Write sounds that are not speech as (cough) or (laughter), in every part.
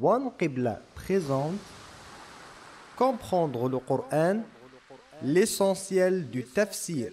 One Qibla présente Comprendre le Coran, l'essentiel du tafsir.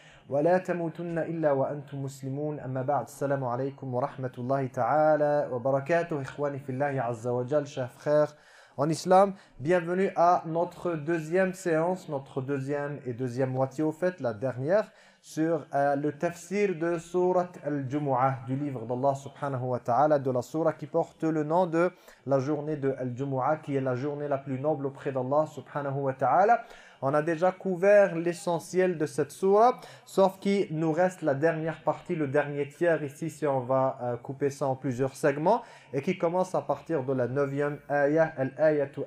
ولا تموتن إلا وأنتم مسلمون أما بعد السلام عليكم ورحمة الله تعالى وبركاته إخواني في الله عز وجل chers frères en islam. Bienvenue à notre deuxième séance, notre deuxième et deuxième moitié au fait, la dernière sur euh, le tafsir de Surat Al-Jumu'ah, du livre d'Allah subhanahu wa ta'ala, de la surah qui porte le nom de la journée de Al-Jumu'ah, qui est la journée la plus noble auprès d'Allah subhanahu wa ta'ala. On a déjà couvert l'essentiel de cette surah, sauf qu'il nous reste la dernière partie, le dernier tiers ici, si on va euh, couper ça en plusieurs segments, et qui commence à partir de la neuvième ayah, al-ayatu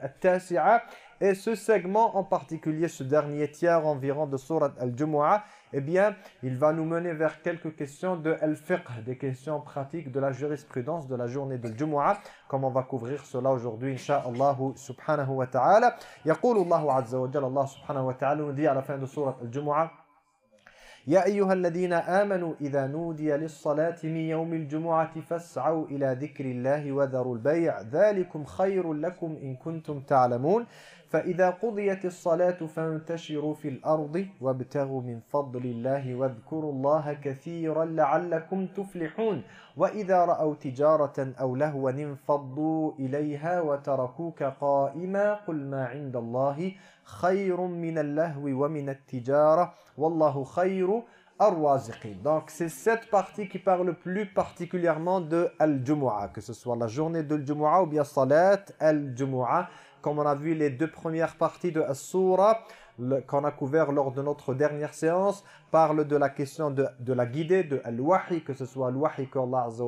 et ce segment en particulier, ce dernier tiers environ de surat Al-Jumu'ah, eh bien, il va nous mener vers quelques questions de al-fiqh, des questions pratiques de la jurisprudence de la journée de Jumu'ah, comme on va couvrir cela aujourd'hui, insha'Allah subhanahu wa ta'ala. يقول الله عز وجل, Allah subhanahu wa ta'ala nous dit à la fin de surat Al-Jumu'ah, يا أيها الذين آمنوا إذا نودي للصلاة من يوم الجمعة فاسعوا إلى ذكر الله وذروا البيع ذلكم خير لكم إن كنتم تعلمون فإذا قضيت الصلاة فانتشروا في الأرض وابتغوا من فضل الله واذكروا الله كثيرا لعلكم تفلحون. وإذا رأوا تجارة أو لهوا انفضوا إليها وتركوك قائما قل ما عند الله خير من اللهو ومن التجارة والله خير Donc c'est cette partie qui parle plus particulièrement de Al-Jumu'ah, que ce soit la journée de Al-Jumu'ah ou bien Salat Al-Jumu'ah, comme on a vu les deux premières parties de As-Surah, qu'on a couvert lors de notre dernière séance, parle de la question de, de la guidée, de Al-Wahi, que ce soit Al-Wahi qu'Allah Azza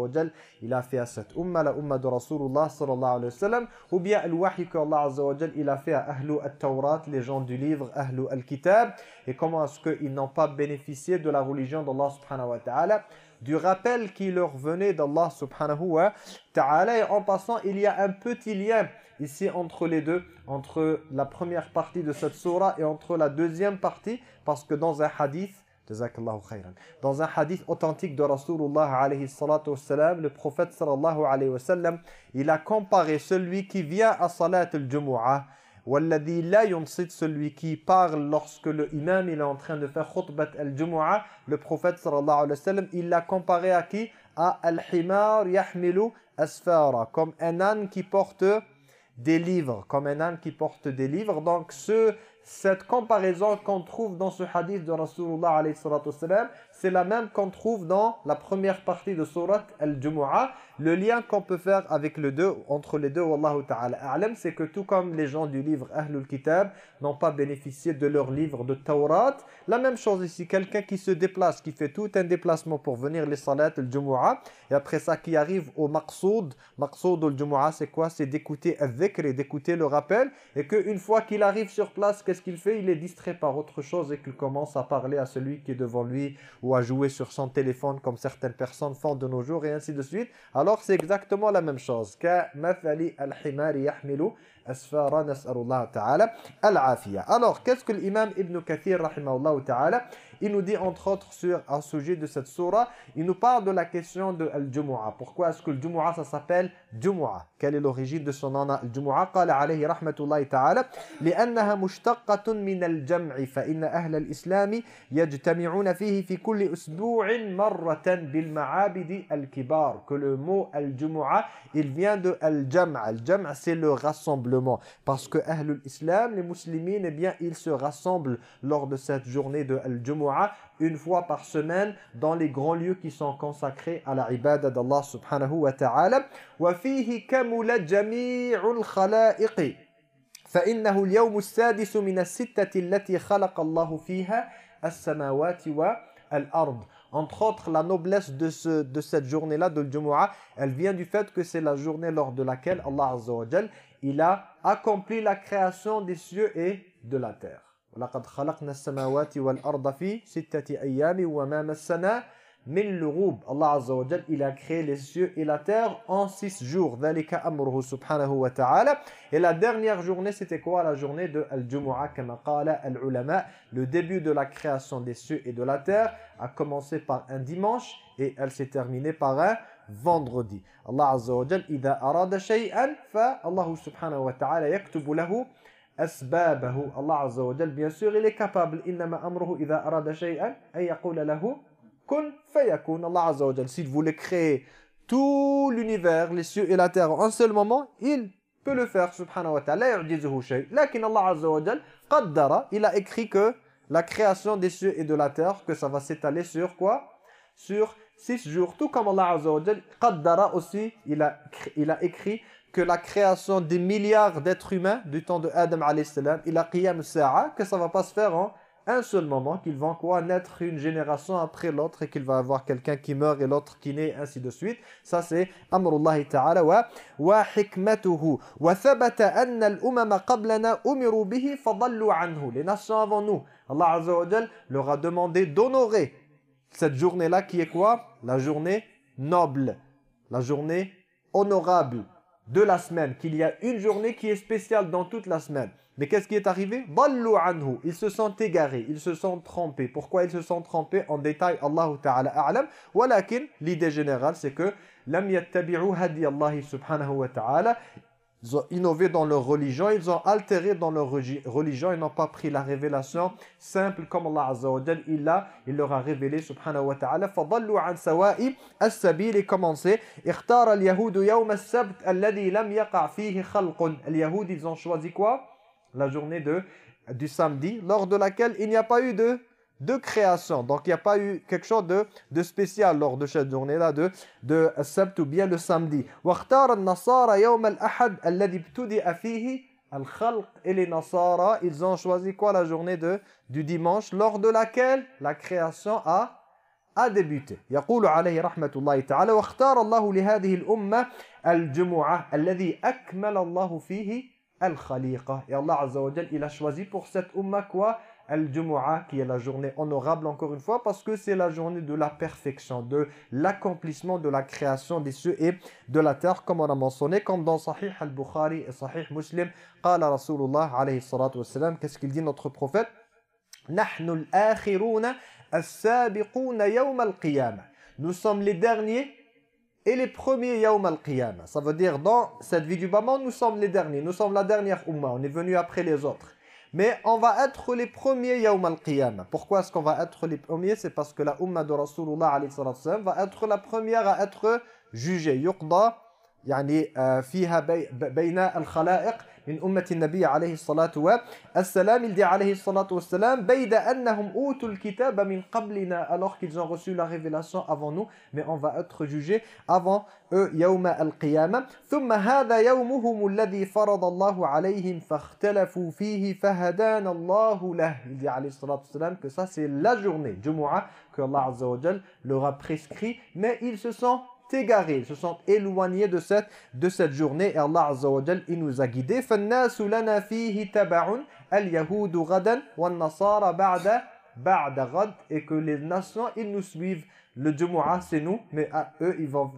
il a fait à cette umma, la umma de Rasulullah sallallahu alayhi wa ou bien Al-Wahi qu'Allah Azza il a fait à Ahlu Al-Tawrat, les gens du livre Ahlu Al-Kitab, et comment est-ce qu'ils n'ont pas bénéficié de la religion d'Allah subhanahu wa ta'ala, du rappel qui leur venait d'Allah subhanahu wa ta'ala, et en passant, il y a un petit lien ici entre les deux, entre la première partie de cette surah et entre la deuxième partie, parce que dans un hadith, dans un hadith authentique de Rasulullah alayhi le prophète sallallahu alayhi wa sallam, il a comparé celui qui vient à salat al-jumu'ah Walladhi la yunsit, celui qui parle lorsque le imam il est en train de faire khutbat al-jumu'ah, le prophète sallallahu alayhi wa sallam, il l'a comparé à qui? À al-himar yahmilu asfara, comme un âne qui porte des livres, comme un âne qui porte des livres. Donc ce, cette comparaison qu'on trouve dans ce hadith de Rasulullah c'est la même qu'on trouve dans la première partie de surat Al-Jumu'ah. Le lien qu'on peut faire avec le deux, entre les deux, Wallahu ta'ala a'lam, c'est que tout comme les gens du livre Ahlul Kitab n'ont pas bénéficié de leur livre de Taurat, la même chose ici, quelqu'un qui se déplace, qui fait tout un déplacement pour venir les salat Al-Jumu'ah, et après ça qui arrive au maqsoud, maqsoud Al-Jumu'ah c'est quoi? C'est d'écouter al-dhikr et d'écouter le rappel, et qu'une fois qu'il arrive sur place, qu'est-ce qu'il fait? Il est distrait par autre chose et qu'il commence à parler à celui qui est devant lui, ou à jouer sur son téléphone comme certaines personnes font de nos jours et ainsi de suite. Alors c'est exactement la même chose. Alors qu'est-ce que l'imam Ibn Kathir ta'ala il nous dit entre autres sur un sujet de cette surah, il nous parle de la question de Al-Jumu'ah. Pourquoi est-ce que le Jumu'ah ça s'appelle Jumu'ah Quelle est l'origine de son nom Al-Jumu'ah قال عليه رحمة الله تعالى لأنها مشتقة من الجمع فإن أهل الإسلام يجتمعون فيه في كل أسبوع مرة بالمعابد الكبار que le mot Al-Jumu'ah il vient de Al-Jam' Al-Jam' c'est le rassemblement parce que Ahlul Islam les musulmans eh bien ils se rassemblent lors de cette journée de Al-Jumu'ah une fois par semaine dans les grands lieux qui sont consacrés à la ibada d'Allah subhanahu wa ta'ala. وَفِيهِ كَمُلَ جَمِيعُ الْخَلَائِقِ فَإِنَّهُ الْيَوْمُ السَّادِسُ مِنَ السِّتَّةِ الَّتِي خَلَقَ اللَّهُ فِيهَا السَّمَاوَاتِ وَالْأَرْضِ Entre autres, la noblesse de, ce, de cette journée-là, de Jumu'ah, elle vient du fait que c'est la journée lors de laquelle Allah Azza wa il a accompli la création des cieux et de la terre. وَلَقَدْ خَلَقْنَا السَّمَاوَاتِ وَالْأَرْضَ فِي سِتَّةِ أَيَّامٍ وَمَا مَسَّنَا مِنْ لُغُوبٍ Allah Azza wa il a créé les cieux et la terre en six jours. ذَلِكَ أَمْرُهُ سُبْحَانَهُ وَتَعَالَى Et la dernière journée, c'était quoi La journée de Al-Jumu'ah, كما قال العلماء. Le début de la création des cieux et de la terre a commencé par un dimanche et elle s'est terminée par un vendredi. Allah Azza wa Jal, إذا أراد شيئا فالله سبحانه وتعالى يكتب له bien sûr il est capable kun fayakun Allah Azza wa s'il voulait créer tout l'univers les cieux et la terre en un seul moment il peut le faire Azza wa il a écrit que la création des cieux et de la terre que ça va s'étaler sur quoi? Sur six jours. Tout comme Allah Azza aussi il a écrit que la création des milliards d'êtres humains du temps de Adam salam, il a qiyam sa'a, que ça va pas se faire en un seul moment, qu'ils vont quoi naître une génération après l'autre et qu'il va avoir quelqu'un qui meurt et l'autre qui naît, ainsi de suite. Ça c'est Amrullah ta'ala wa, wa hikmatuhu. Wa thabata anna al-umama qablana umiru bihi fadallu anhu. Les nations avant nous, Allah Azza wa leur a demandé d'honorer cette journée-là qui est quoi? La journée noble, la journée honorable de la semaine, qu'il y a une journée qui est spéciale dans toute la semaine. Mais qu'est-ce qui est arrivé? Ils se sont égarés, ils se sont trompés. Pourquoi ils se sont trompés En détail, Allah Ta'ala a'lam. Walakin, l'idée générale, c'est que. Ils ont innové dans leur religion, ils ont altéré dans leur religion, ils n'ont pas pris la révélation simple comme Allah Azza wa Jal, il, a, il leur a révélé subhanahu wa ta'ala فَضَلُّوا عَنْ سَوَائِ السَّبِيلِ et commencé اختار اليهود يوم السبت الذي لم يقع فيه خلق اليهود ils ont choisi quoi la journée de, du samedi lors de laquelle il n'y a pas eu de de création. Donc il n'y a pas eu quelque chose de, de spécial lors de cette journée-là de, de Sabt ou bien le samedi. Et les Nasara, ils ont choisi quoi la journée de, du dimanche lors de laquelle la création a, a débuté. يقول عليه رحمة الله تعالى واختار الله لهذه الأمة الجمعة الذي أكمل الله فيه الخليقة. Et Allah Azza wa il a choisi pour cette umma quoi Al-Jumu'ah, qui est la journée honorable encore une fois, parce que c'est la journée de la perfection, de l'accomplissement de la création des cieux et de la terre, comme on a mentionné, comme dans Sahih al-Bukhari et Sahih Muslim, Qala Rasulullah alayhi salatu wassalam, qu'est-ce qu'il dit notre prophète? Nahnu al-akhiruna as-sabiquna yawm al-qiyamah. Nous sommes les derniers et les premiers yawm al-qiyamah. Ça veut dire, dans cette vie du moment, nous sommes les derniers, nous sommes la dernière umma, on est venu après les autres. Mais on va être les premiers yawm al-qiyamah. Pourquoi est-ce qu'on va être les premiers? C'est parce que la umma de Rasulullah va être la première à être jugée. Yuqda, yani, fiha bayna al-khalaiq. من أمة النبي عليه الصلاة والسلام il عليه الصلاة والسلام بيد أنهم أوتوا الكتاب من قبلنا alors qu'ils ont reçu la révélation avant nous mais on va être jugé avant eux يوم القيامة. ثم هذا يومهم الذي فرض الله عليهم فاختلفوا فيه فهدانا الله له. Il عليه الصلاة والسلام que ça c'est la journée Jumu'ah que Allah Azza wa Jal leur a prescrit mais ils se sont égarés, ils se sont éloignés de cette, de cette journée. Et Allah Azza wa Jal, il nous a guidés. فَالنَّاسُ لَنَا فِيهِ تَبَعٌ الْيَهُودُ غَدًا وَالنَّصَارَ بَعْدَ بَعْدَ غَدْ Et que les nations, ils nous suivent. Le Jumu'ah, c'est nous, mais à eux, ils vont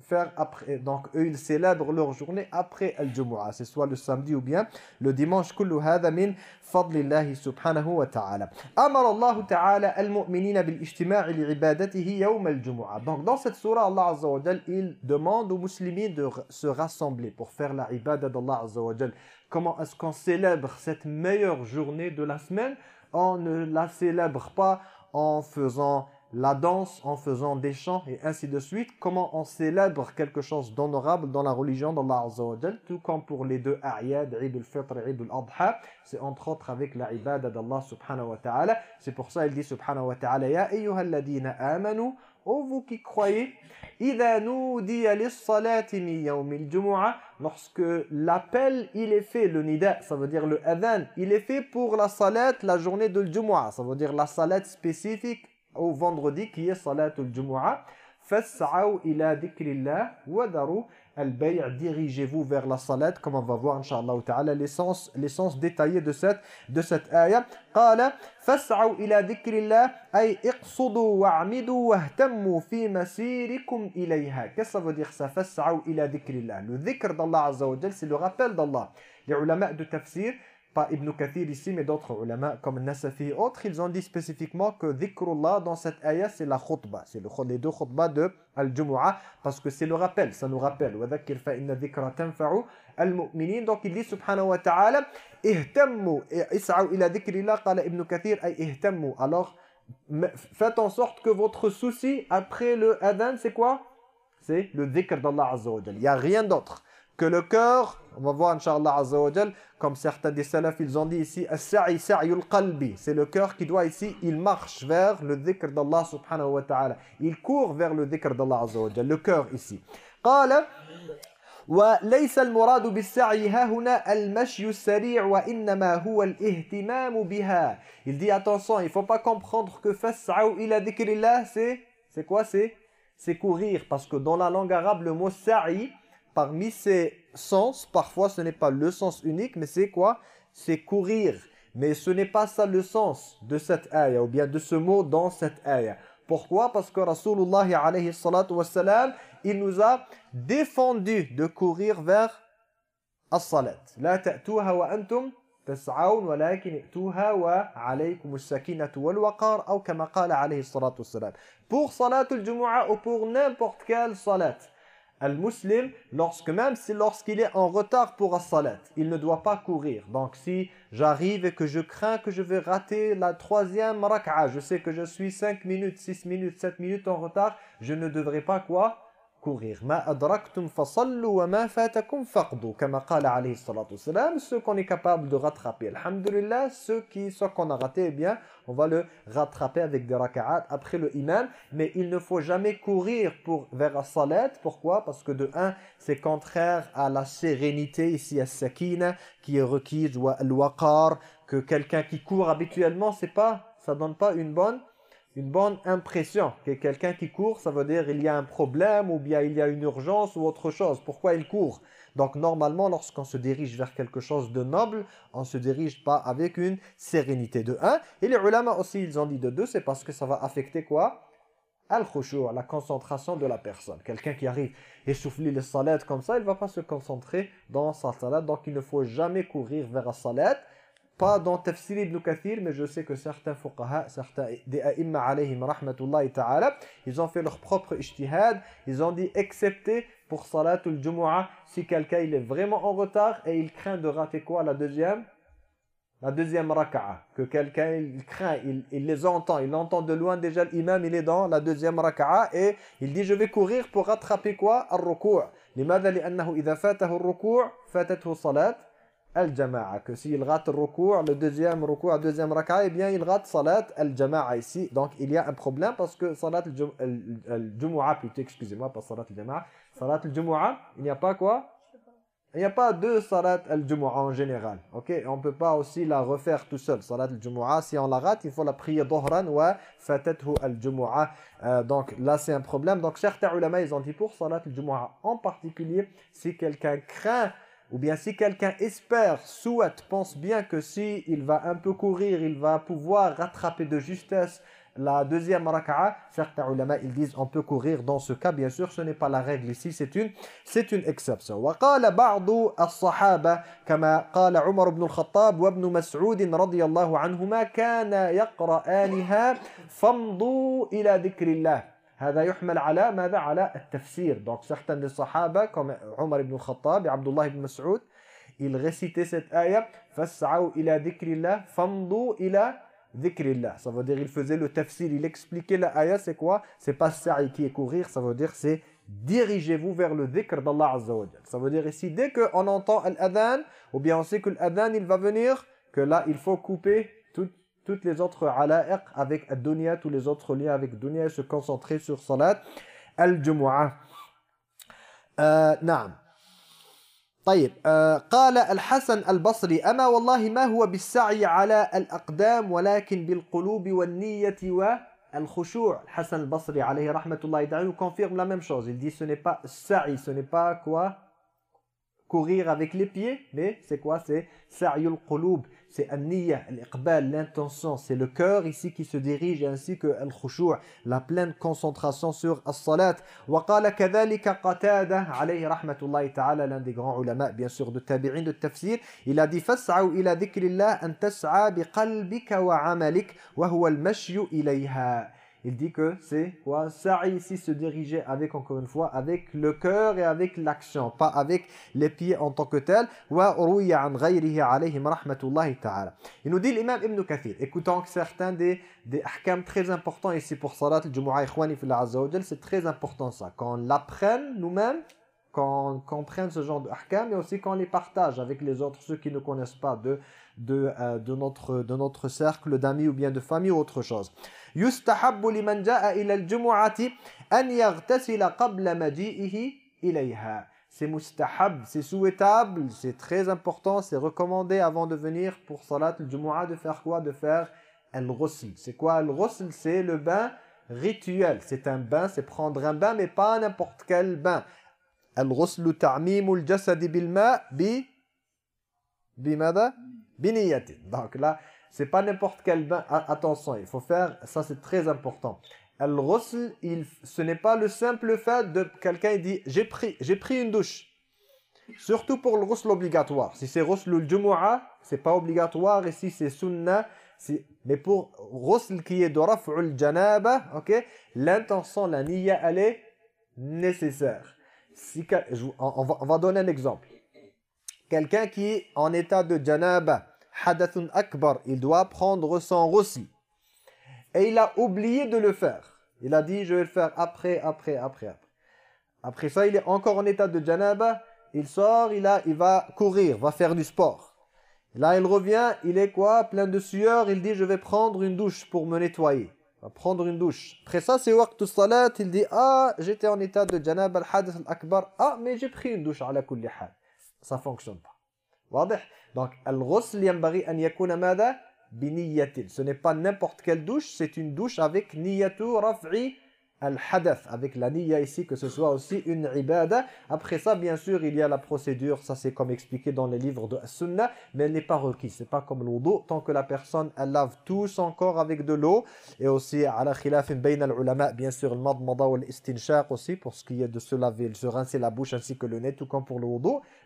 faire après. Donc eux ils célèbrent leur journée après Al-Jumu'ah, c'est soit le samedi ou bien le dimanche. كل هذا من فضل الله سبحانه وتعالى. أمر الله تعالى المؤمنين بالاجتماع لعبادته يوم الجمعة. Donc dans cette surah Allah Azza wa Jal, il demande aux musulmans de se rassembler pour faire la ibadah d'Allah Azza wa Jal. Comment est-ce qu'on célèbre cette meilleure journée de la semaine On ne la célèbre pas en faisant la danse en faisant des chants et ainsi de suite. Comment on célèbre quelque chose d'honorable dans la religion d'Allah Azza wa tout comme pour les deux a'yad, Eid al-Fitr et Eid al-Adha, c'est entre autres avec la ibada d'Allah subhanahu wa ta'ala. C'est pour ça il dit subhanahu wa ta'ala Ya ayyuhalladina amanu, ô vous qui croyez, lorsque l'appel il est fait, le nida, ça veut dire le adhan, il est fait pour la salat, la journée de Jumu'ah, ça veut dire la salat spécifique au vendredi qui est Salatul Jumu'ah. Fas'aw ila dhikrillah wa daru al-bay' dirigez-vous vers la salat comme on va voir inshallah ta'ala l'essence l'essence détaillée de cette de cette ayah qala fas'aw ila dhikrillah ay iqsudu wa'midu wahtammu fi masirikum ilayha qu'est-ce que ça veut dire ça fas'aw ila dhikrillah le dhikr d'Allah azza wa jalla c'est le rappel d'Allah les ulama de tafsir pas Ibn Kathir ici, mais d'autres ulama comme Nasafi et autres, ils ont dit spécifiquement que dhikrullah dans cette ayah, c'est la khutbah. C'est le, les deux khutbahs de Al-Jumu'ah, parce que c'est le rappel, ça nous rappelle. وَذَكِّرْ فَإِنَّ dhikra تَنْفَعُ الْمُؤْمِنِينَ Donc il dit subhanahu wa ta'ala, ihtammu, is'aw ila dhikrillah, qala Ibn Kathir, ay ihtammu. Alors, faites en sorte que votre souci après le adhan, c'est quoi C'est le dhikr d'Allah Azza wa Il n'y a rien d'autre que le cœur, on va voir Inch'Allah Azza wa comme certains des salafs, ils ont dit ici, c'est le cœur qui doit ici, il marche vers le dhikr d'Allah subhanahu wa ta'ala. Il court vers le dhikr d'Allah Azza wa le cœur ici. قال وليس المراد بالسعي ها هنا المشي السريع وإنما هو الاهتمام بها. Il dit attention, il faut pas comprendre que fas'au ila dhikrillah, c'est c'est quoi c'est c'est courir parce que dans la langue arabe le mot sa'i parmi ces sens, parfois ce n'est pas le sens unique, mais c'est quoi C'est courir. Mais ce n'est pas ça le sens de cette ayah, ou bien de ce mot dans cette ayah. Pourquoi Parce que Rasulullah alayhi salatu wassalam, il nous a défendu de courir vers as-salat. La ta'tuha wa antum تسعون ولكن ائتوها وعليكم السكينة والوقار أو كما قال عليه الصلاة والسلام pour صلاة الجمعة ou pour n'importe quelle salat Al-Muslim, même si lorsqu'il est en retard pour as-salat, il ne doit pas courir. Donc si j'arrive et que je crains que je vais rater la troisième rak'a, je sais que je suis 5 minutes, 6 minutes, 7 minutes en retard, je ne devrais pas quoi? Courir. Salam, ceux qu'on est capable de rattraper. Alhamdulillah, ceux qui, ceux qu'on a raté, eh bien, on va le rattraper avec des raka'at après le imam. Mais il ne faut jamais courir pour, vers la salat. Pourquoi? Parce que de un, c'est contraire à la sérénité ici, à sakina, qui est requise, ou waqar, que quelqu'un qui court habituellement, c'est pas, ça donne pas une bonne une bonne impression que quelqu'un qui court, ça veut dire il y a un problème ou bien il y a une urgence ou autre chose. Pourquoi il court? Donc normalement, lorsqu'on se dirige vers quelque chose de noble, on se dirige pas avec une sérénité de un. Et les ulama aussi, ils ont dit de deux, c'est parce que ça va affecter quoi? Al la concentration de la personne. Quelqu'un qui arrive essoufflé les salades comme ça, il va pas se concentrer dans sa salade. Donc il ne faut jamais courir vers la salade pas dans Tafsir ibn Kathir, mais je sais que certains fuqaha, certains des a'imma alayhim rahmatullahi ta'ala, ils ont fait leur propre ijtihad, ils ont dit excepté pour salatul jumu'ah, si quelqu'un il est vraiment en retard et il craint de rater quoi la deuxième la deuxième raka'a, que quelqu'un il craint, il, il, les entend, il entend de loin déjà l'imam, il est dans la deuxième raka'a et il dit je vais courir pour rattraper quoi Al-ruku' لماذا لأنه إذا فاته الركوع فاتته صلاة al-jama'a. Que s'il rate le recours, le deuxième recours, deuxième raka'a, eh bien il rate salat al-jama'a ici. Donc il y a un problème parce que salat al-jumu'a, plutôt, excusez-moi, pas salat al-jama'a. Salat al-jumu'a, il n'y a pas quoi? Il n'y a pas deux salat al-jumu'a en général. Ok? On ne peut pas aussi la refaire tout seul. Salat al-jumu'a, si on la rate, il faut la prier dohran wa fatathu al-jumu'a. Euh, donc là c'est un problème. Donc certains ulama, ils ont dit pour salat al-jumu'a en particulier, si quelqu'un craint ou bien si quelqu'un espère, souhaite, pense bien que si il va un peu courir, il va pouvoir rattraper de justesse la deuxième raka'a, certains ulama ils disent on peut courir dans ce cas bien sûr ce n'est pas la règle ici c'est une c'est une exception وقال بعض الصحابه كما قال عمر بن الخطاب وابن مسعود رضي الله عنهما كان يقرآنها فامضوا الى ذكر الله هذا يحمل على ماذا على التفسير donc certains des sahaba comme Omar ibn al-Khattab et Abdullah ibn Mas'ud ils récitaient cette ayah fas'au ila dhikrillah famdu ila dhikrillah ça veut dire il faisait le tafsir il expliquait la ayah c'est quoi c'est pas sa'i qui est courir ça veut dire c'est dirigez-vous vers le dhikr d'Allah azza wa ça veut dire ici dès que on entend l'adhan ou bien on sait que l'adhan il va venir que là il faut couper toutes les autres ala'iq avec dunya tous les autres liens avec dunya se concentrer sur salat al-jumu'ah. Euh, نعم. طيب آه قال الحسن البصري أما والله ما هو بالسعي على الأقدام ولكن بالقلوب والنية al-khushu' Hassan al-Basri alayhi rahmatullah nous confirme la même chose. Il dit ce n'est pas sa'i, ce n'est pas quoi courir avec les pieds, mais c'est quoi C'est sa'yul qulub, c'est an-niyya, l'iqbal, l'intention, c'est le cœur ici qui se dirige ainsi que al-khushu' la pleine concentration sur as-salat. Wa qala kadhalika Qatada alayhi rahmatullahi ta'ala l'un des grands ulama bien sûr de tabi'in de tafsir, il a dit fas'au ila dhikrillah an tas'a bi qalbika wa 'amalik wa huwa al-mashyu ilayha. Il dit que c'est quoi? Ça ici se diriger avec, encore une fois, avec le cœur et avec l'action, pas avec les pieds en tant que tel. Il nous dit l'imam Ibn Kathir, écoutons certains des, des ahkam très importants ici pour Salat al-Jumu'ah c'est très important ça. Quand on l'apprenne nous-mêmes, qu'on comprenne ce genre d'ahkam, mais aussi qu'on les partage avec les autres, ceux qui ne connaissent pas de, de, euh, de, notre, de notre cercle d'amis ou bien de famille ou autre chose. يستحب لمن جاء إلى الجمعة أن يغتسل قبل مجيئه إليها c'est mustahab, c'est souhaitable, c'est très important, c'est recommandé avant de venir pour salat al-jumu'ah de faire quoi De faire al-ghusl. C'est quoi al-ghusl C'est le bain rituel. C'est un bain, c'est prendre un bain, mais pas n'importe quel bain. Al-ghusl ta'mimul jasadi bil ma' bi bimada biniyatin. Donc là, c'est pas n'importe quel bain. Attention, il faut faire, ça c'est très important. Al-ghusl, ce n'est pas le simple fait de quelqu'un dit j'ai pris, j'ai pris une douche. Surtout pour le ghusl obligatoire. Si c'est ghusl al-jumu'ah, c'est pas obligatoire. Et si c'est sunnah, mais pour ghusl qui est de raf'ul janaba, ok, l'intention, la niya, elle est nécessaire. Si, on, va, on va donner un exemple. Quelqu'un qui est en état de janaba, hadathun akbar, il doit prendre son ghusl. Et il a oublié de le faire. Il a dit, je vais le faire après, après, après, après. Après ça, il est encore en état de janaba. Il sort, il, a, il va courir, va faire du sport. Là, il revient, il est quoi? Plein de sueur. Il dit, je vais prendre une douche pour me nettoyer. Va prendre une douche. Après ça, c'est waqt salat. Il dit, ah, j'étais en état de janaba, al-hadath al-akbar. Ah, mais j'ai pris une douche, ala kulli hal. Ça fonctionne pas. Donc, al-ghusl yanbaghi an yakuna mada. Ce n'est pas n'importe quelle douche, c'est une douche avec niyatu raf'i al-hadath, avec la niya ici, que ce soit aussi une ibada. Après ça, bien sûr, il y a la procédure, ça c'est comme expliqué dans les livres de Sunnah, mais elle n'est pas requise, c'est pas comme l'udu, tant que la personne, elle lave tout son corps avec de l'eau, et aussi, ala khilafin bayna al-ulama, bien sûr, le madmada ou l'istinshaq aussi, pour ce qui est de se laver, de se rincer la bouche ainsi que le nez, tout comme pour le.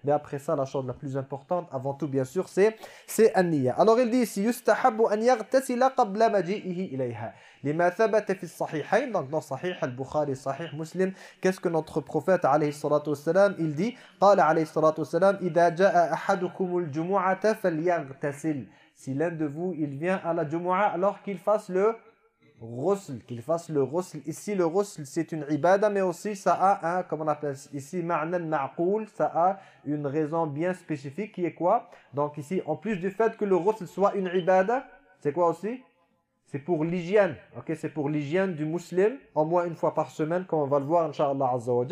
Mais après ça, la chose la plus importante, avant tout, bien sûr, c'est c'est an-niya. Alors il dit ici, yustahabu an yaghtasila qabla maji'ihi ilayha. Lima thabata fi sahihayn, donc dans Sahih al-Bukhari, Sahih Muslim, qu'est-ce que notre prophète alayhi salatu wassalam, il dit? Qala alayhi salatu wassalam, Ida ja'a ahadukumul jumu'ata. Si l'un de vous, il vient à la jumu'a alors qu'il fasse le ghusl, qu'il fasse le ghusl. Ici, le ghusl, c'est une ibada, mais aussi ça a un, comment on appelle ici, ma'nan ma'qoul, ça a une raison bien spécifique qui est quoi? Donc ici, en plus du fait que le ghusl soit une ibada, c'est quoi aussi? C'est pour l'hygiène, ok? C'est pour l'hygiène du musulman, au moins une fois par semaine, comme on va le voir, Inch'Allah Azza wa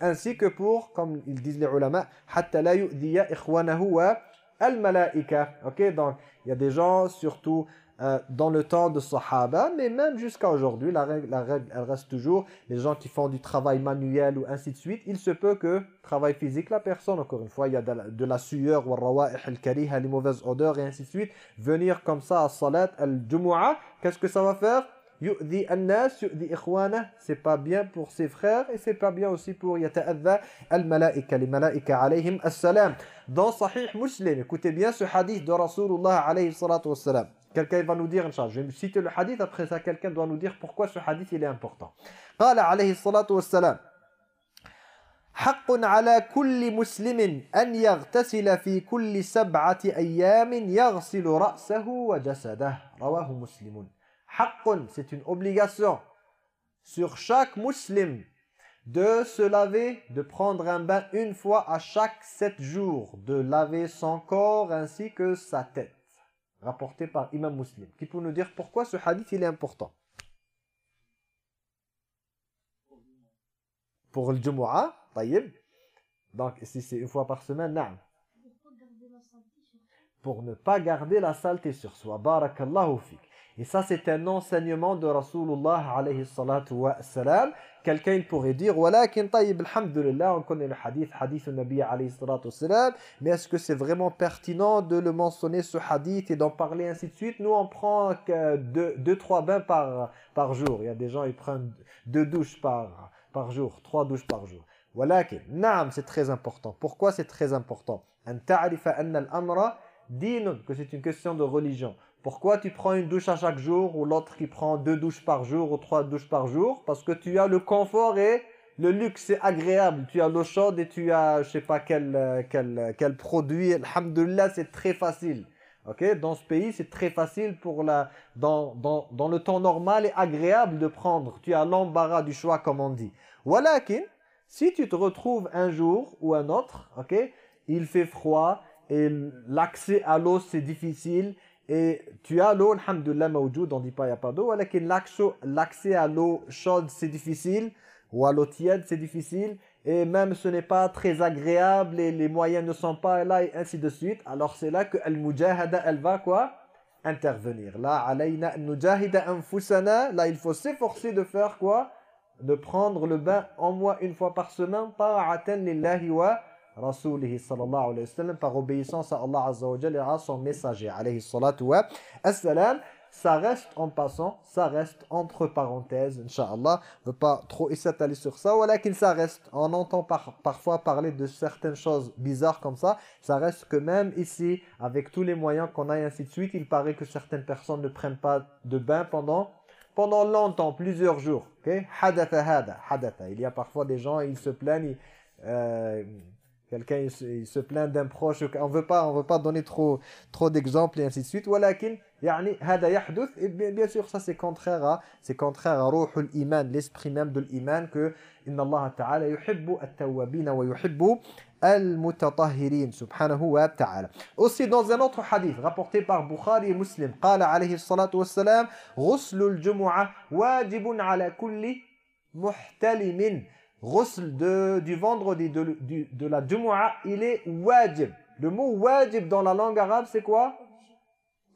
ainsi que pour, comme ils disent les ulama, hatta la yu'diya ikhwanahu wa al-malaika, ok? Donc, il y a des gens, surtout euh, dans le temps de Sahaba, mais même jusqu'à aujourd'hui, la règle, la règle, elle reste toujours, les gens qui font du travail manuel ou ainsi de suite, il se peut que, travail physique, la personne, encore une fois, il y a de la, de la sueur, les mauvaises odeurs et ainsi de suite, venir comme ça à Salat al-Jumu'ah, qu'est-ce que ça va faire? Yu'di an-nas c'est pas bien pour ses frères et c'est pas bien aussi pour yata'adha al-malaika les alayhim as-salam. Dans sahih muslim écoutez bien ce hadith de Rasulullah alayhi salatu Quelqu'un va nous dire, Inch'Allah, je vais citer le hadith, après ça quelqu'un doit nous dire pourquoi ce hadith il est important. قال عليه الصلاة والسلام حق على كل مسلم أن يغتسل في كل سبعة أيام يغسل رأسه وجسده رواه مسلم حق c'est une obligation sur chaque musulman de se laver, de prendre un bain une fois à chaque sept jours, de laver son corps ainsi que sa tête rapporté par Imam Muslim, qui peut nous dire pourquoi ce hadith il est important. Pour le Jumu'ah. Donc, si c'est une fois par semaine, non. Pour ne pas garder la saleté sur soi. Barakallahu fik. Et ça, c'est un enseignement de Rasulullah alayhi salatu wa salam. Quelqu'un, pourrait dire, « Walakin tayyib alhamdulillah » On connaît le hadith, hadith du Nabi alayhi salatu wa salam. Mais est-ce que c'est vraiment pertinent de le mentionner, ce hadith, et d'en parler ainsi de suite? Nous, on prend que deux, deux, trois bains par, par jour. Il y a des gens, ils prennent deux douches par, par jour, trois douches par jour. « Walakin » Naam, c'est très important. Pourquoi c'est très important ?« An ta'rifa anna al-amra » Que c'est une question de religion. « pourquoi tu prends une douche à chaque jour ou l'autre qui prend deux douches par jour ou trois douches par jour? Parce que tu as le confort et le luxe, c'est agréable. Tu as l'eau chaude et tu as, je sais pas quel, quel, quel produit. Alhamdulillah, c'est très facile. ok? Dans ce pays, c'est très facile pour la, dans, dans, dans le temps normal et agréable de prendre. Tu as l'embarras du choix, comme on dit. Walakin, si tu te retrouves un jour ou un autre, ok? Il fait froid et l'accès à l'eau, c'est difficile et tu as l'eau, alhamdoulilah, mawjoud, on dit pas il n'y a pas d'eau, l'accès à l'eau chaude, c'est difficile, ou à l'eau tiède, c'est difficile, et même ce n'est pas très agréable, et les moyens ne sont pas là, et ainsi de suite. Alors c'est là que Al-Mujahada, elle va quoi? Intervenir. Là, alayna là il faut s'efforcer de faire quoi? De prendre le bain en moins une fois par semaine, ta'atan lillahi wa rasulihi sallallahu alayhi wa sallam par obéissance à Allah azza wa et à son messager alayhi salatu wa assalam ça reste en passant, ça reste entre parenthèses, Inch'Allah. Ne veux pas trop s'étaler sur ça, mais ça reste. On entend par, parfois parler de certaines choses bizarres comme ça. Ça reste que même ici, avec tous les moyens qu'on a et ainsi de suite, il paraît que certaines personnes ne prennent pas de bain pendant pendant longtemps, plusieurs jours. Okay? Il y a parfois des gens, ils se plaignent, euh, Quelqu'un, il, se plaint d'un proche. On veut pas, on veut pas donner trop, trop d'exemples et ainsi de suite. Walakin, yani, et bien, sûr, ça c'est contraire à, c'est contraire à l'iman, l'esprit même de l'iman que Inna Allah Ta'ala yuhibbu at-tawwabina wa yuhibbu al-mutatahhirin subhanahu wa ta'ala. Aussi dans un autre hadith rapporté par Bukhari et Muslim, qala alayhi salatu wassalam, ghuslu al-jumu'ah wajibun ala kulli muhtalimin ghusl du vendredi de, de la Jumu'ah, il est wajib. Le mot wajib dans la langue arabe, c'est quoi?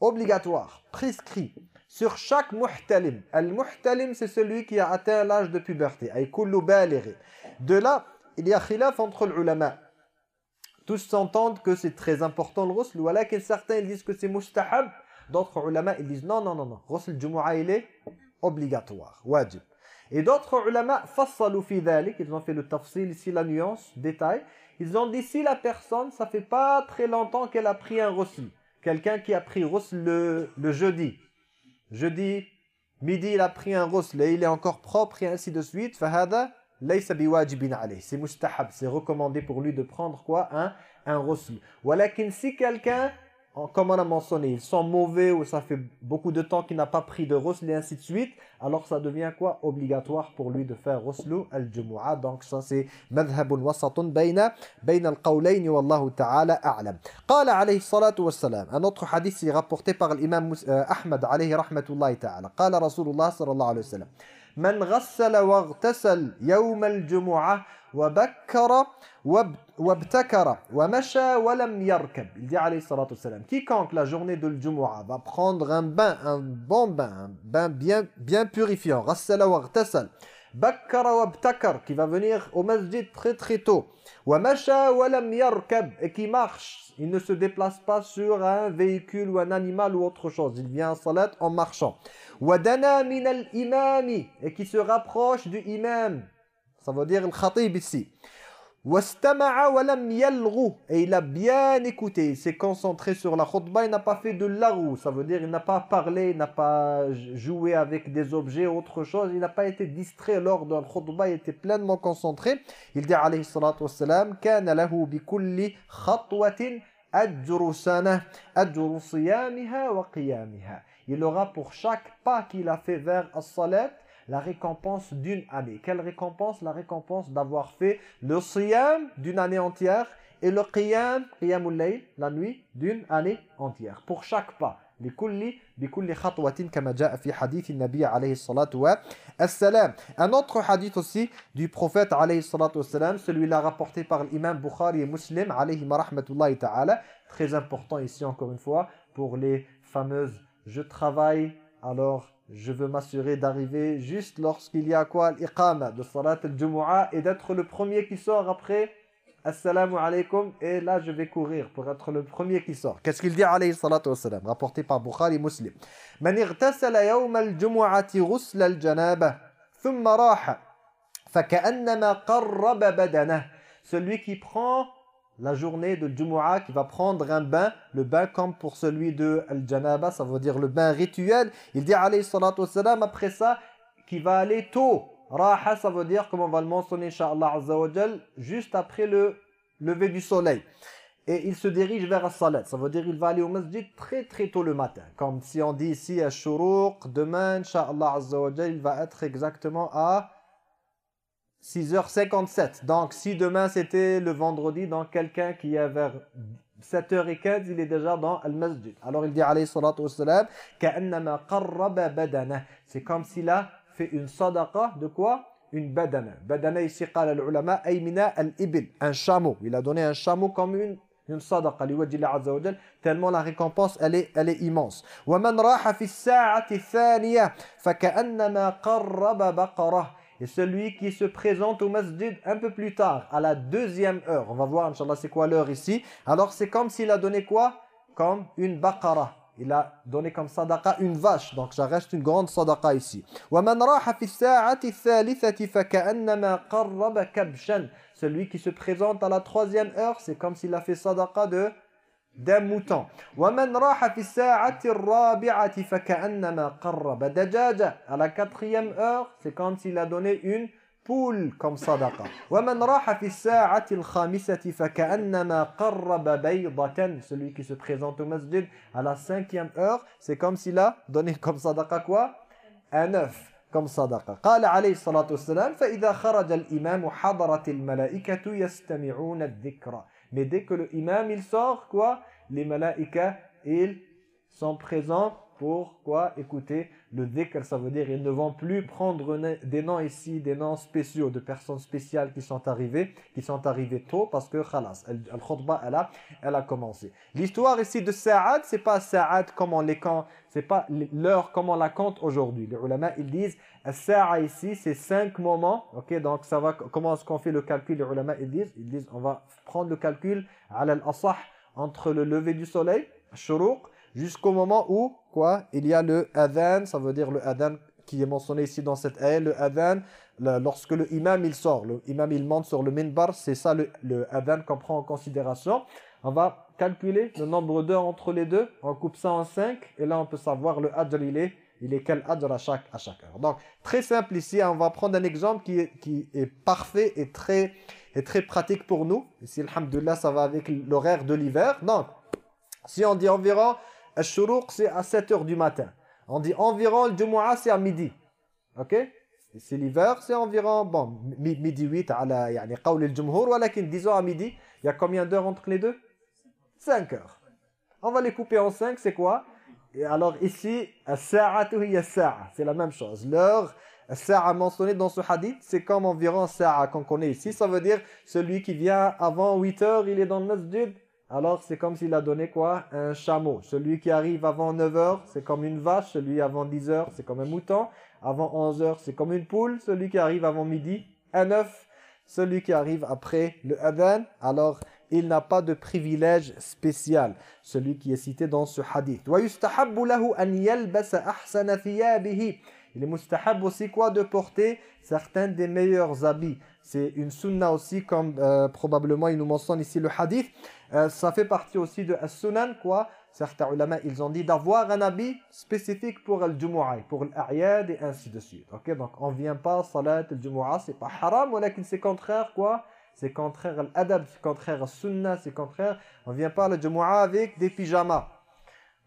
Obligatoire, prescrit. Sur chaque muhtalim. Al-muhtalim, c'est celui qui a atteint l'âge de puberté. De là, il y a khilaf entre les ulama. Tous s'entendent que c'est très important le ghusl. que certains ils disent que c'est mustahab. D'autres ulama, ils disent non, non, non, non. Ghusl Jumu'ah, il est obligatoire, wajib. Et d'autres ulama, fassalu fi ils ont fait le tafsil, ici la nuance, détail. Ils ont dit si la personne, ça fait pas très longtemps qu'elle a pris un rossi. Quelqu'un qui a pris rousse le, le jeudi. Jeudi, midi, il a pris un rousse, et il est encore propre et ainsi de suite. Fahada, laysa biwajibin alayh. C'est mustahab, c'est recommandé pour lui de prendre quoi? Un, un rousse. Walakin si quelqu'un comme on a mentionné, ils sont mauvais ou ça fait beaucoup de temps qu'il n'a pas pris de ghusl et ainsi de suite, alors ça devient quoi? Obligatoire pour lui de faire ghusl al-jumu'ah. Donc ça c'est madhabun wasatun bayna, bayna al-qawlayn wallahu ta'ala a'lam. Qala alayhi salatu wassalam. Un autre hadith est rapporté par l'imam euh, Ahmad alayhi rahmatullahi ta'ala. Qala Rasulullah sallallahu alayhi wa sallam. من غسل واغتسل يوم الجمعة وبكر وابتكر ومشى ولم يركب. Il عليه الصلاة والسلام quiconque la journée de الجمعة va prendre un bain un bon bain un bain bien, bien purifiant غسل واغتسل Bakkara qui va venir au masjid très très tôt. Wa masha wa lam yarkab, et qui marche. Il ne se déplace pas sur un véhicule ou un animal ou autre chose. Il vient en salat en marchant. Wa dana min al imami, et qui se rapproche du imam. Ça veut dire le khatib ici. et il a bien écouté, il s'est concentré sur la khutbah, il n'a pas fait de larou, ça veut dire il n'a pas parlé, il n'a pas joué avec des objets ou autre chose, il n'a pas été distrait lors de la khutbah, il était pleinement concentré. Il dit alayhi salatu wassalam, كان له بكل خطوة أجر سنة أجر صيامها وقيامها. Il aura pour chaque pas qu'il a fait vers as-salat, la récompense d'une année. Quelle récompense? La récompense d'avoir fait le siyam d'une année entière et le qiyam, la nuit d'une année entière. Pour chaque pas. Un autre hadith aussi du prophète alayhi salatu celui-là rapporté par l'imam Bukhari et Muslim très important ici encore une fois pour les fameuses je travaille alors je veux m'assurer d'arriver juste lorsqu'il y a quoi? L'iqama de salat al-jumu'ah et d'être le premier qui sort après assalamu alaykum et là je vais courir pour être le premier qui sort. Qu'est-ce qu'il dit alayhi salatu wassalam? Rapporté par Bukhari Muslim. Man irtasala yawm al-jumu'ati ghusl al-janaba thumma raha faka'annama qarraba badanah. Celui qui prend la journée de Jumu'ah qui va prendre un bain, le bain comme pour celui de Al-Janaba, ça veut dire le bain rituel. Il dit alayhi salatu wassalam après ça qui va aller tôt. Raha ça veut dire comme on va le mentionner wa juste après le lever du soleil. Et il se dirige vers As-Salat. Ça veut dire il va aller au masjid très très tôt le matin. Comme si on dit ici à Shuruq, demain, inshallah azza wa il va être exactement à 6h57. Donc, si demain c'était le vendredi, donc quelqu'un qui est vers 7h15, il est déjà dans le masjid. Alors, il dit, alayhi salatu wassalam, C'est comme s'il a fait une sadaqa de quoi Une badana. Badana ici, qala al-ulama, aymina al-ibil, un chameau. Il a donné un chameau comme une une sadaqa tellement la récompense elle est elle est immense ومن راح في الساعه الثانيه فكانما قرب بقره et celui qui se présente au masjid un peu plus tard, à la deuxième heure. On va voir, Inch'Allah, c'est quoi l'heure ici. Alors, c'est comme s'il a donné quoi? Comme une baqara. Il a donné comme sadaqa une vache. Donc, ça reste une grande sadaqa ici. Celui qui se présente à la troisième heure, c'est comme s'il a fait sadaqa de دم دموتان ومن راح في الساعة الرابعة فكأنما قرب دجاجة على كاتخيام أغ سي كوم سي لا دوني اون بول كم صدقة ومن راح في الساعة الخامسة فكأنما قرب بيضة. سلوي كي سو présente مسجد على à la cinquième heure c'est comme s'il a donné comme sadaqa quoi? Un قال عليه الصلاة والسلام فإذا خرج الإمام حضرت الملائكة يستمعون الذكرى Mais dès que le imam il sort, quoi Les malaïkas, ils sont présents pour quoi Écouter le dhikr, ça veut dire ils ne vont plus prendre des noms ici, des noms spéciaux de personnes spéciales qui sont arrivées, qui sont arrivées tôt parce que khalas, al-khutbah elle a, elle a commencé. L'histoire ici de Sa'ad, c'est pas Sa'ad comme on les compte, c'est pas l'heure comme on la compte aujourd'hui. Les ulama ils disent Sa'a ici c'est cinq moments, ok donc ça va comment est-ce qu'on fait le calcul? Les ulama ils disent, ils disent on va prendre le calcul à l'asah entre le lever du soleil, shuruq, jusqu'au moment où quoi Il y a le adhan, ça veut dire le adhan qui est mentionné ici dans cette ayah, le adhan, lorsque le imam il sort, le imam il monte sur le minbar, c'est ça le, le adhan qu'on prend en considération. On va calculer le nombre d'heures entre les deux, on coupe ça en 5 et là on peut savoir le adr il est, quel adr à chaque, heure. Donc très simple ici, on va prendre un exemple qui est, qui est parfait et très, très pratique pour nous. Ici, alhamdoulilah, ça va avec l'horaire de l'hiver. Donc, si on dit environ Al-Shuruq, c'est à 7 heures du matin. On dit environ le Jumu'ah, c'est à midi. Ok? C'est l'hiver, c'est environ, bon, midi 8, à la, yani, qawl al-jumhur, walakin, disons à midi, il y a combien d'heures entre les deux? 5 heures. On va les couper en 5, c'est quoi? Et alors ici, c'est la même chose. L'heure, Sa'a mentionné dans ce hadith, c'est comme environ Sa'a qu'on connaît ici. Ça veut dire, celui qui vient avant 8 heures, il est dans le masjid alors c'est comme s'il a donné quoi? Un chameau. Celui qui arrive avant 9 heures, c'est comme une vache. Celui avant 10 heures, c'est comme un mouton. Avant 11 heures, c'est comme une poule. Celui qui arrive avant midi, un œuf. Celui qui arrive après le adhan, alors il n'a pas de privilège spécial. Celui qui est cité dans ce hadith. Il est mustahab aussi quoi? De porter certains des meilleurs habits. C'est une sunna aussi comme euh, probablement il nous mentionne ici le hadith. Euh, ça fait partie aussi de sunan quoi. Certains ulama ils ont dit d'avoir un habit spécifique pour le jumu'ah, pour l'a'yad et ainsi de suite. OK? Donc on vient pas salat le jumu'ah, c'est pas haram mais c'est contraire quoi C'est contraire à l'adab, c'est contraire à sunna, c'est contraire. On vient pas le jumu'ah avec des pyjamas.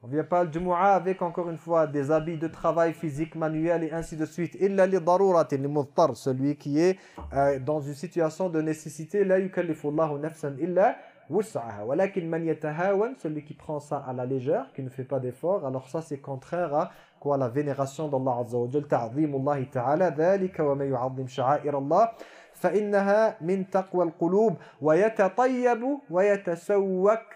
On vient pas le Jumu'ah avec encore une fois des habits de travail physique, manuel et ainsi de suite. Illa li daruratin li celui qui est euh, dans une situation de nécessité, la yukallifu Allahu nafsan illa wus'aha. Walakin man yatahawan, celui qui prend ça à la légère, qui ne fait pas d'effort, alors ça c'est contraire à quoi la vénération d'Allah Azza wa Jalla, ta'zimullahi ta'ala, dhalika wa ma yu'azzim sha'air Allah. فإنها من تقوى القلوب ويتطيب ويتسوك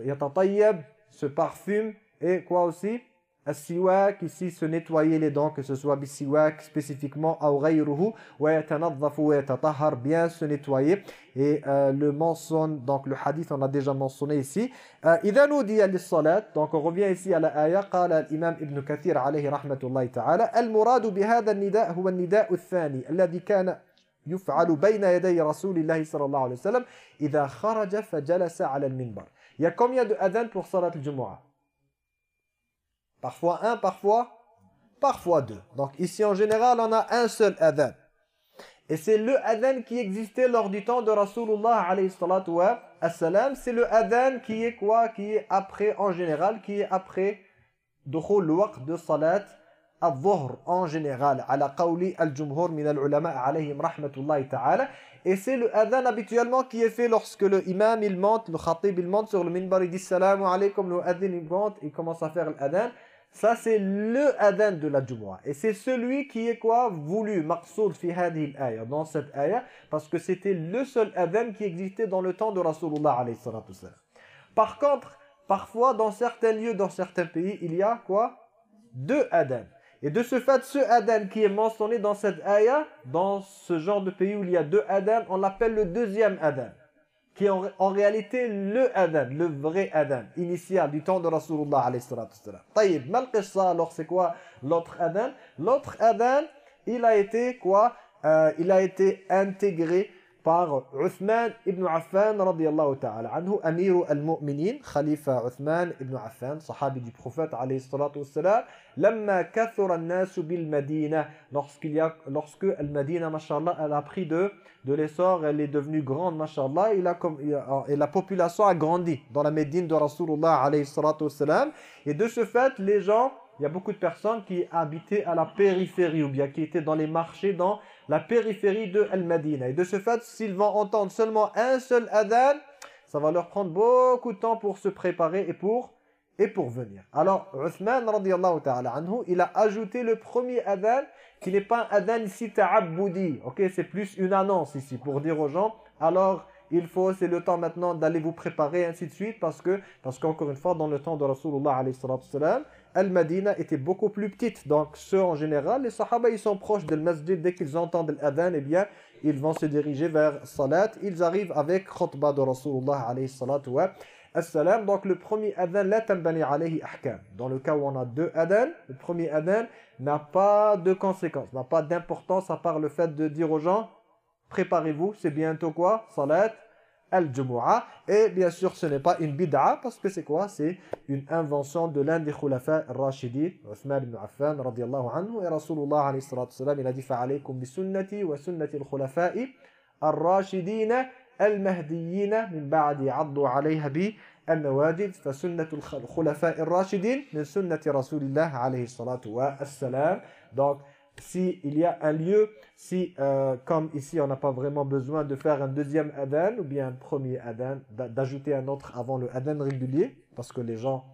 يتطيب ce parfume et quoi aussi As-siwak, ici, se nettoyer les dents, que ce soit bisiwak spécifiquement, ou ghayruhu, wa yatanadhafu wa yatatahhar, bien se nettoyer. Et euh, le mentionne, donc le hadith, on a déjà mentionné ici. إذا نودي للصلاة, donc on revient ici à la ayah, قال الإمام ابن كثير عليه رحمة الله تعالى, المراد بهذا النداء هو النداء الثاني, الذي كان يفعل بين يدي رسول الله صلى الله عليه وسلم إذا خرج فجلس على المنبر. Il y a combien de adhan pour salat al-Jumu'ah Parfois un, parfois, parfois deux. Donc ici en général, on a un seul adhan. Et c'est le adhan qui existait lors du temps de Rasulullah alayhi salatu wa C'est le adhan qui est quoi? Qui est après, en général, qui est après dukhul waqt de salat al-dhuhr en général. Ala qawli al-jumhur min al-ulama alayhim rahmatullahi ta'ala. Et c'est le adhan habituellement qui est fait lorsque le imam il monte, le khatib il monte sur le minbar, il dit salam alaykum, le adhan il monte, il commence à faire l'adhan. Ça, c'est le adhan de la Jumu'ah. Et c'est celui qui est quoi? Voulu, maqsoud fi hadhihi al dans cette ayah, parce que c'était le seul adhan qui existait dans le temps de Rasulullah alayhi Par contre, parfois, dans certains lieux, dans certains pays, il y a quoi? Deux adhan. Et de ce fait, ce adhan qui est mentionné dans cette ayah, dans ce genre de pays où il y a deux adhan, on l'appelle le deuxième adhan qui est en, réalité le adhan, le vrai adhan, initial du temps de Rasulullah alayhi Taïb, ça, alors c'est quoi l'autre adhan L'autre adhan, il a été quoi? Euh, Il a été intégré par Uthman ibn Affan radiyallahu ta'ala anhu, Amiru al-Mu'minin, Khalifa Uthman ibn Affan, sahabi du prophète alayhi salatu wassalam, lamma kathura an-nasu bil Madina, lorsqu'il y a lorsque al-Madina mashallah elle a pris de de l'essor, elle est devenue grande mashallah, il a comme et la population a grandi dans la Médine de Rasulullah alayhi salatu wassalam, et de ce fait les gens il y a beaucoup de personnes qui habitaient à la périphérie ou bien qui étaient dans les marchés dans la périphérie de Al-Madina. Et de ce fait, s'ils vont entendre seulement un seul adhan, ça va leur prendre beaucoup de temps pour se préparer et pour, et pour venir. Alors, Uthman, ta'ala anhu, il a ajouté le premier adhan, qui n'est pas un adhan ici ta'abboudi. Ok, c'est plus une annonce ici, pour dire aux gens, alors il faut, c'est le temps maintenant d'aller vous préparer, ainsi de suite, parce que, parce qu'encore une fois, dans le temps de Rasulullah alayhi Al-Madina était beaucoup plus petite. Donc ceux en général, les sahaba, ils sont proches de masjid. Dès qu'ils entendent l'adhan, eh bien, ils vont se diriger vers salat. Ils arrivent avec khutbah de Rasulullah alayhi salatu wa salam. Donc le premier adhan, la tambani alayhi ahkam. Dans le cas où on a deux adhan, le premier adhan n'a pas de conséquences, n'a pas d'importance à part le fait de dire aux gens, préparez-vous, c'est bientôt quoi? Salat al-Jumu'ah. Et bien sûr, ce n'est pas une bid'a parce que c'est quoi C'est une invention de l'un des khulafa rashidin, Uthman ibn Affan radiyallahu anhu. Et Rasulullah alayhi salatu salam, il a dit فَعَلَيْكُمْ بِسُنَّتِي وَسُنَّةِ الْخُلَفَاءِ الراشدين المهديين من بعد عضوا عليها بالنواجد فسنة الخلفاء الراشدين من سنة رسول الله عليه الصلاة والسلام donc s'il y a un lieu, si euh, comme ici on n'a pas vraiment besoin de faire un deuxième adhan ou bien un premier adhan, d'ajouter un autre avant le adhan régulier, parce que les gens,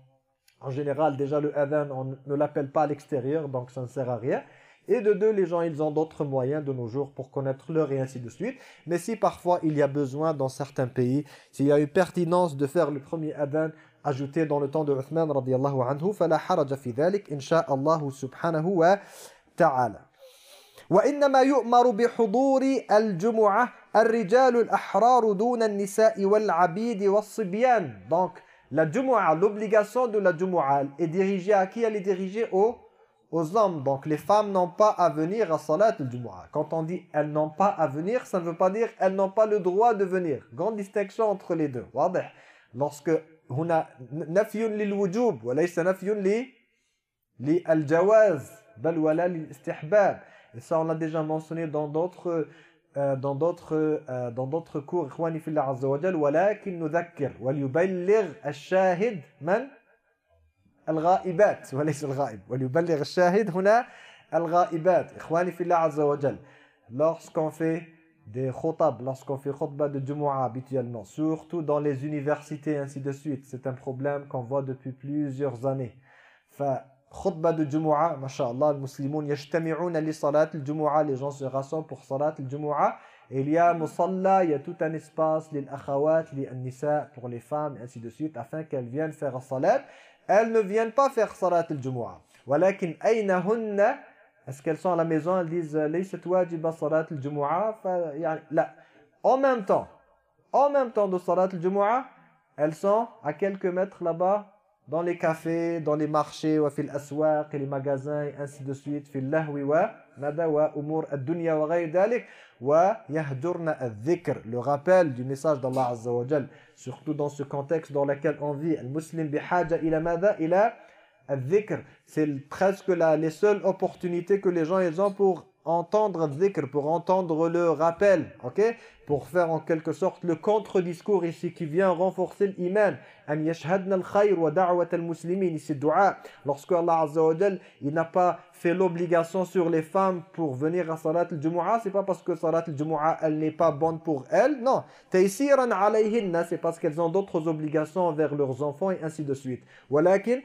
en général déjà le adhan on ne l'appelle pas à l'extérieur donc ça ne sert à rien. Et de deux, les gens ils ont d'autres moyens de nos jours pour connaître l'heure et ainsi de suite. Mais si parfois il y a besoin dans certains pays, s'il y a une pertinence de faire le premier adhan ajouté dans le temps de Uthman radiallahu anhu, فلا حرج في ذلك إن شاء الله سبحانه وتعالى تعالى وإنما يؤمر بحضور الجمعة الرجال الأحرار دون النساء والعبيد والصبيان donc la Jumu'ah, l'obligation de la Jumu'ah est dirigée à qui Elle est dirigée aux, aux hommes. Donc les femmes n'ont pas à venir à Salat al-Jumu'ah. Quand on dit elles n'ont pas à venir, ça ne veut pas dire elles n'ont pas le droit de venir. Grande distinction entre les deux. Lorsque هنا نفي للوجوب وليس نفي للجواز bal wala l'istihbab. Et ça, on l'a déjà mentionné dans d'autres euh, dans d'autres euh, dans d'autres cours ikhwani fillah azza wa jal walakin nudhakkir wal yuballigh ash-shahid man al-ghaibat wa laysa al-ghaib wal yuballigh ash-shahid huna al-ghaibat ikhwani fillah azza wa jal lorsqu'on fait des khotab lorsqu'on fait khutba de Jumu'ah habituellement surtout dans les universités ainsi de suite c'est un problème qu'on voit depuis plusieurs années fa khutbah de Jumu'ah, masha'Allah, les musulmans yajtami'una li salat al-Jumu'ah, les gens se rassemblent pour salat al-Jumu'ah, et il y a musalla, il y a tout un espace, les akhawat, les nisa pour les femmes, et ainsi de suite, afin qu'elles viennent faire salat. elles ne viennent pas faire salat al-jumu'ah. ولكن أين هن Est-ce qu'elles sont à la maison, elles disent ليست واجبة صلاة الجمعة يعني لا. En même temps, en même temps de salat al-jumu'ah, elles sont à quelques mètres là-bas dans les cafés, dans les marchés, aswaq, les magasins, et ainsi de suite, lahwi le rappel du message d'Allah Azza wa Jal, surtout dans ce contexte dans lequel on vit, al-muslim c'est presque la, les seules opportunités que les gens ils ont pour entendre dhikr, pour entendre le rappel, ok? Pour faire en quelque sorte le contre-discours ici qui vient renforcer l'iman. An yashhadna al-khayr wa da'wat al-muslimin, ici dua. Lorsque Allah Azza wa il n'a pas fait l'obligation sur les femmes pour venir à Salat al-Jumu'ah, c'est pas parce que Salat al-Jumu'ah, elle n'est pas bonne pour elles, non. Taysiran alayhinna, c'est parce qu'elles ont d'autres obligations envers leurs enfants et ainsi de suite. Walakin,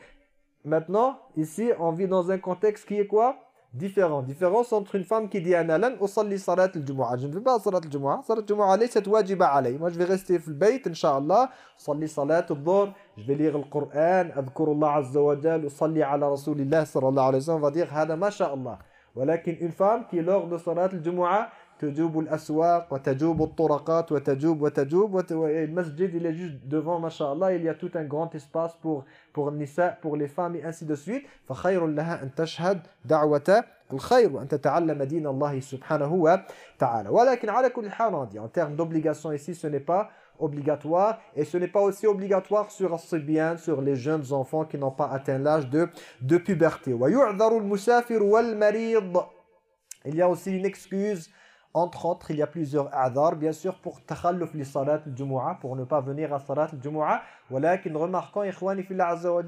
maintenant, ici, on vit dans un contexte qui est quoi? différent. Différence entre une femme qui dit « Analan usalli salat al-jumu'ah » Je ne fais pas salat al-jumu'ah. Salat al-jumu'ah alayhi, c'est wajiba alayhi. Moi, je vais rester au bayt, inshallah. Usalli salat al-dhuhr. Je vais lire le Coran. Adhkurullah azza wa jal. Usalli ala rasulillah sallallahu alayhi wa sallam. On va dire « Hada masha'Allah ». ولكن une femme qui lors de salat al-jumu'ah تجوب الأسواق وتجوب الطرقات وتجوب وتجوب المسجد il est juste devant ما شاء الله il y a tout un grand espace pour pour النساء pour les femmes et ainsi de suite فخير لها أن تشهد دعوة الخير وأن تتعلم دين الله سبحانه وتعالى ولكن على كل حال on dit en termes d'obligation ici ce n'est pas obligatoire et ce n'est pas aussi obligatoire sur bien sur les jeunes enfants qui n'ont pas atteint l'âge de, de puberté. Il y a aussi une excuse entre autres, il y a plusieurs adhar, bien sûr, pour takhalluf li salat al-jumu'ah, pour ne pas venir à salat al-jumu'ah. Walakin, remarquons, ikhwani fillah azza wa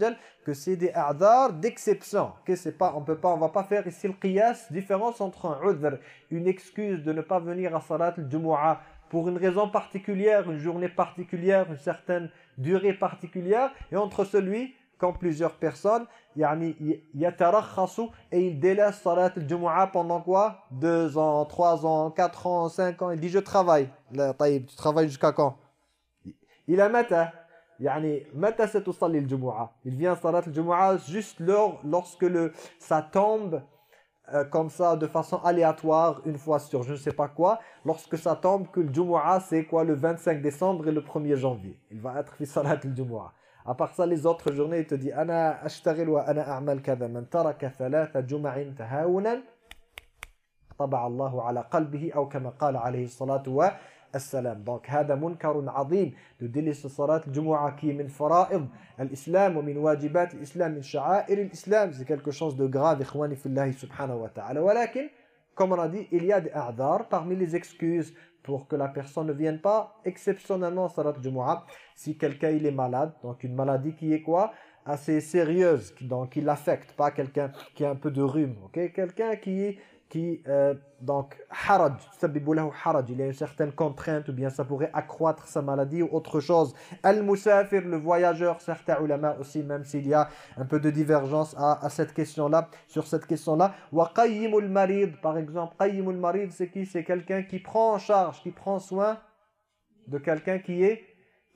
que c'est des adhar d'exception. Que c'est pas, on peut pas, on va pas faire ici le qiyas, différence entre un udhr, une excuse de ne pas venir à salat al-jumu'ah pour une raison particulière, une journée particulière, une certaine durée particulière, et entre celui quand plusieurs personnes et il délaisse salat al-jumu'ah pendant quoi? Deux ans, trois ans, quatre ans, cinq ans. Il dit je travaille. Là, tu travailles jusqu'à quand? Il a mata. Il vient salat al-jumu'ah juste lors, lorsque le, ça tombe euh, comme ça de façon aléatoire une fois sur je ne sais pas quoi lorsque ça tombe que le jumu'ah c'est quoi? Le 25 décembre et le 1er janvier. Il va être fi salat al-jumu'ah. À part ça, les autres journées, il te dit أنا أشتغل وأنا أعمل كذا من ترك ثلاث جمع تهاونا طبع الله على قلبه أو كما قال عليه الصلاة والسلام donc هذا منكر عظيم délaisser صلاة الجمعة qui من فرائض الإسلام ومن واجبات الإسلام من شعائر الإسلام c'est quelque chose de grave إخواني في الله سبحانه وتعالى ولكن comme on a dit il y a des أعذار parmi les excuses. Pour que la personne ne vienne pas exceptionnellement salat Jumu'ah si quelqu'un il est malade. Donc une maladie qui est quoi? Assez sérieuse donc qui l'affecte pas quelqu'un qui a un peu de rhume quelqu'un qui est qui euh, donc haraj haraj il y a une certaine contrainte ou bien ça pourrait accroître sa maladie ou autre chose. Al-musafir le voyageur certains ulama aussi même s'il y a un peu de divergence à, à cette question là sur cette question là wa qayyimul marid par exemple qayyimul marid c'est qui? C'est quelqu'un qui prend en charge qui prend soin de quelqu'un qui est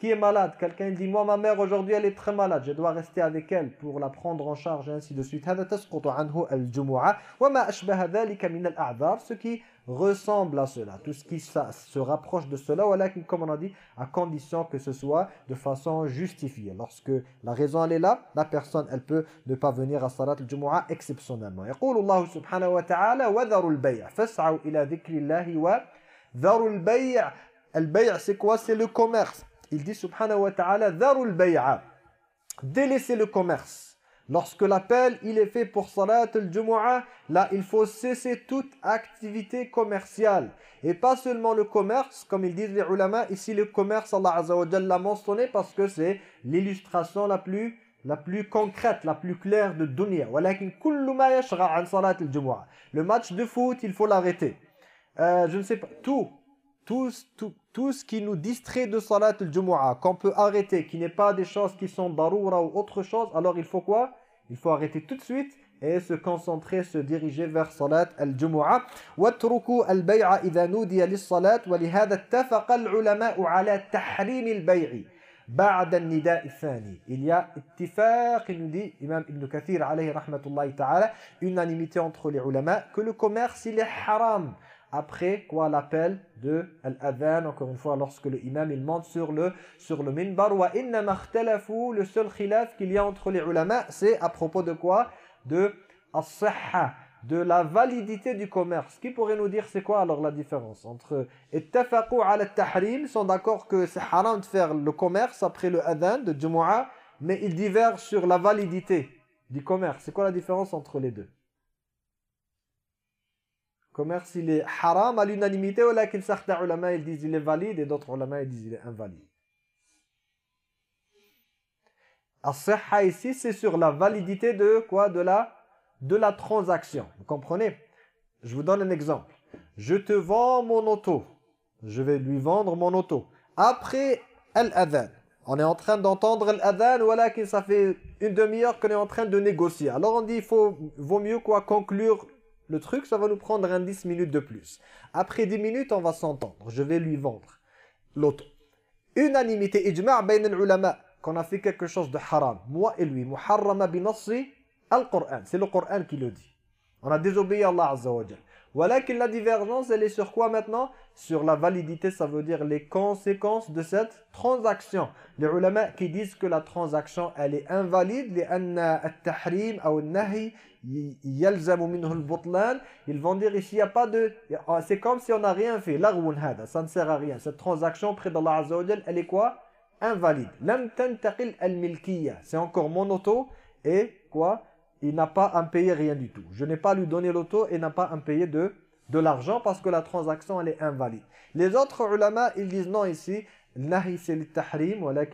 qui est malade? Quelqu'un dit, moi ma mère aujourd'hui elle est très malade, je dois rester avec elle pour la prendre en charge et ainsi de suite. Ce qui ressemble à cela, tout ce qui se rapproche de cela, voilà comme on a dit, à condition que ce soit de façon justifiée. Lorsque la raison elle est là, la personne elle peut ne pas venir à Salat al-Jumu'ah exceptionnellement. subhanahu wa ta'ala, ila dhikrillahi wa c'est quoi? C'est le commerce. Il dit subhanahu wa ta'ala dharul. Délaissez le commerce. Lorsque l'appel il est fait pour salat al-jumu'ah, là il faut cesser toute activité commerciale et pas seulement le commerce comme ils disent les ulama, ici le commerce Allah azza wa l'a mentionné parce que c'est l'illustration la plus la plus concrète, la plus claire de dunya. Le match de foot, il faut l'arrêter. Euh, je ne sais pas, tout, tout, tout, tout ce qui nous distrait de salat al-jumu'ah, qu'on peut arrêter, qui n'est pas des choses qui sont daroura ou autre chose, alors il faut quoi Il faut arrêter tout de suite et se concentrer, se diriger vers salat al-jumu'ah. وَاتْرُكُوا الْبَيْعَ إِذَا نُودِيَ لِلصَّلَاةِ وَلِهَذَا اتَّفَقَ الْعُلَمَاءُ عَلَى تَحْرِيمِ الْبَيْعِ بعد النداء الثاني il y a اتفاق il nous dit Imam Ibn Kathir alayhi rahmatullahi ta'ala unanimité entre les ulama que le commerce il est haram après quoi l'appel de l'adhan encore une fois lorsque le imam il monte sur le sur le minbar wa inna le seul khilaf qu'il y a entre les ulama c'est à propos de quoi? De as-sihha de la validité du commerce. Qui pourrait nous dire c'est quoi alors la différence entre ittafaqu ala tahrim sont d'accord que c'est haram de faire le commerce après le adhan de Jumu'ah mais ils divergent sur la validité du commerce. C'est quoi la différence entre les deux? Commerce il est haram à l'unanimité ou là certains ulama ils disent il est valide et d'autres ulama ils disent il est invalide. As-sihha ici c'est sur la validité de quoi? De la de la transaction. Vous comprenez? Je vous donne un exemple. Je te vends mon auto. Je vais lui vendre mon auto. Après l'adhan. On est en train d'entendre l'adhan, voilà que ça fait une demi-heure qu'on est en train de négocier. Alors on dit il faut, vaut mieux quoi? Conclure le truc, ça va nous prendre un 10 minutes de plus. Après 10 minutes, on va s'entendre. Je vais lui vendre l'auto. Unanimité, ijma' bain ulama qu'on a fait quelque chose de haram. Moi et lui. Muharrama binassi Al-Qur'an, c'est le Qur'an qui le dit. On a désobéi à Allah Azza wa Voilà que la divergence, elle est sur quoi maintenant? Sur la validité, ça veut dire les conséquences de cette transaction. Les ulama qui disent que la transaction, elle est invalide, les tahrim ou nahi yalzamu minhu al ils vont dire ici, il n'y a pas de... C'est comme si on n'a rien fait. ça ne sert à rien. Cette transaction près d'Allah Azza elle est quoi? Invalide. C'est encore mon auto et quoi? Il n'a pas à payer rien du tout. Je n'ai pas lui donné l'auto et n'a pas à payer de, de l'argent parce que la transaction elle est invalide. Les autres ulama, ils disent non ici, nahi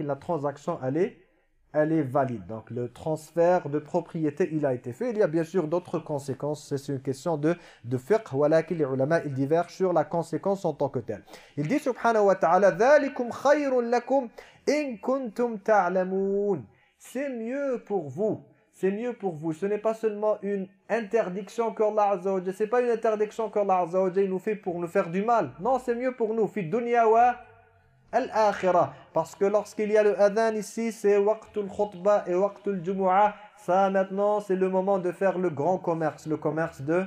la transaction elle est, elle est valide. Donc le transfert de propriété il a été fait. Il y a bien sûr d'autres conséquences, c'est une question de, de fiqh, que les ulama ils divergent sur la conséquence en tant que telle. Il dit subhanahu wa ta'ala, ذَلِكُمْ خَيْرٌ لَكُمْ إِن كُنْتُمْ تَعْلَمُونَ C'est mieux pour vous c'est mieux pour vous. Ce n'est pas seulement une interdiction qu'Allah Azza wa C'est pas une interdiction qu'Allah Azza wa nous fait pour nous faire du mal. Non, c'est mieux pour nous. Fi dunya wa al-akhirah. Parce que lorsqu'il y a le adhan ici, c'est waqtul khutbah et waqtul jumu'ah. Ça maintenant, c'est le moment de faire le grand commerce. Le commerce de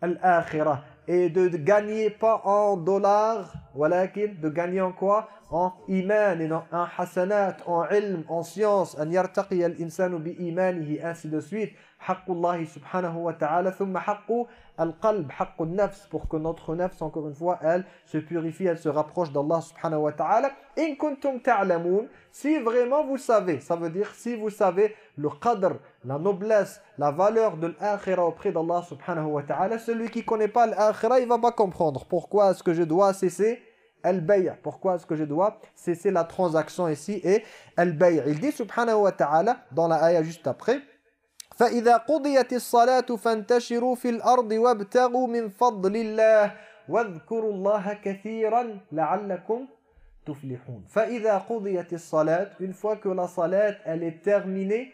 al-akhirah. Et de gagner pas en dollars, de gagner en quoi? En iman et en hasanat, en ilm, en science, an yartaqi al-insanu bi imanihi, ainsi de suite. Haqqullahi subhanahu wa ta'ala, thumma haqqu al-qalb, haqqu nafs, pour que notre nafs, encore une fois, elle se purifie, elle se rapproche d'Allah subhanahu wa ta'ala. In kuntum ta'lamun, si vraiment vous savez, ça veut dire si vous savez le qadr, la noblesse, la valeur de l'akhira auprès d'Allah subhanahu wa ta'ala, celui qui connaît pas l'akhira, il va pas comprendre. Pourquoi est-ce que je dois cesser al-bay'? Pourquoi est-ce que je dois cesser la transaction ici et al-bay'? Il dit subhanahu wa ta'ala dans la ayah juste après فإذا قضيت الصلاة فانتشروا في الأرض وابتغوا من فضل الله واذكروا الله كثيرا لعلكم تفلحون. فإذا قضيت الصلاة une fois que la صلاة elle est terminée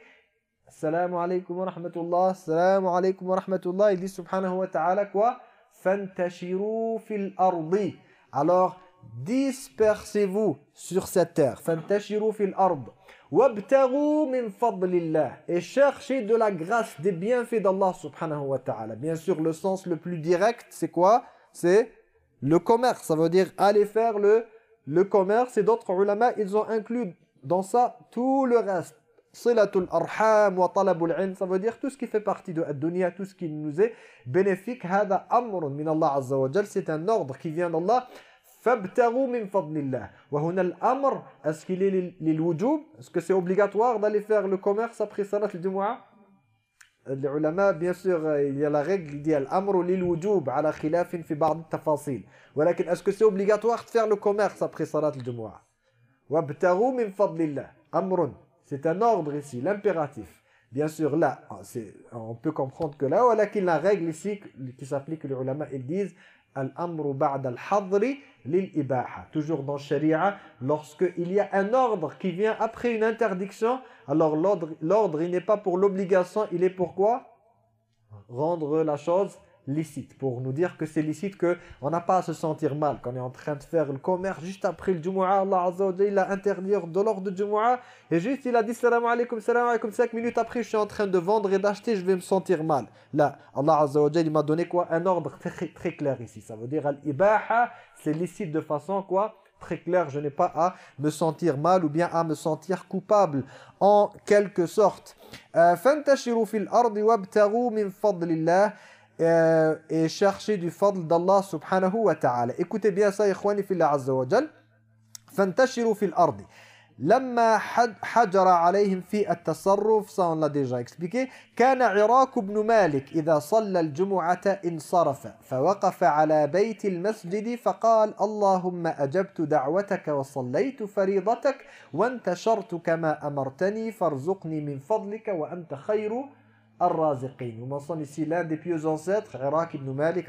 السلام عليكم ورحمة الله السلام عليكم ورحمة الله il dit subhanahu wa فانتشروا في الأرض. Alors dispersez-vous sur cette terre. فانتشروا في الأرض. Et cherchez de la grâce des bienfaits d'Allah subhanahu wa ta'ala. Bien sûr le sens le plus direct c'est quoi? C'est le commerce. Ça veut dire aller faire le le commerce. Et d'autres ulama ils ont inclus dans ça tout le reste. Silatul arham wa talabul ça veut dire tout ce qui fait partie de la dunya tout ce qui nous est bénéfique. Hada amrun min Allah azza wa c'est un ordre qui vient d'Allah Fabtaru min fadlillah. Amr, est-ce qu'il est que c'est obligatoire d'aller faire le commerce après salat al-jumu'ah bien sûr, il y a la règle qui dit al-amr lil wujub ba'd al-tafasil. Est-ce que c'est obligatoire de faire le commerce après salat C'est un ordre ici, l'impératif. Bien sûr, là, on peut comprendre que là, voilà qu'il la règle ici qui s'applique, les ulama, ils disent Al-amru ba'da al-hadri lil-ibaha. Toujours dans Sharia, lorsqu'il y a un ordre qui vient après une interdiction, alors l'ordre, il n'est pas pour l'obligation, il est pour quoi? Rendre la chose licite. Pour nous dire que c'est licite, qu'on n'a pas à se sentir mal. Quand on est en train de faire le commerce, juste après le Jumu'ah, Allah Azza wa il a interdit de l'ordre de Jumu'ah. Et juste, il a dit salam alaikum, salam alaikum. Cinq minutes après, je suis en train de vendre et d'acheter, je vais me sentir mal. Là, Allah Azza wa il m'a donné quoi? Un ordre très, très clair ici. Ça veut dire al-ibaha, c'est licite de façon quoi? Très clair, je n'ai pas à me sentir mal ou bien à me sentir coupable en quelque sorte. Euh, euh, et chercher du fadl d'Allah subhanahu wa ta'ala. Écoutez bien ça, ikhwani fillah azza wa jal. فانتشروا في الأرض لما حجر عليهم في التصرف ça on l'a déjà expliqué كان عراك بن مالك إذا صلى الجمعة انصرف فوقف على بيت المسجد فقال اللهم أجبت دعوتك وصليت فريضتك وانتشرت كما أمرتني فارزقني من فضلك وأنت خير. Nous mentionnons ici l'un des pieux ancêtres, Iraq ibn Malik,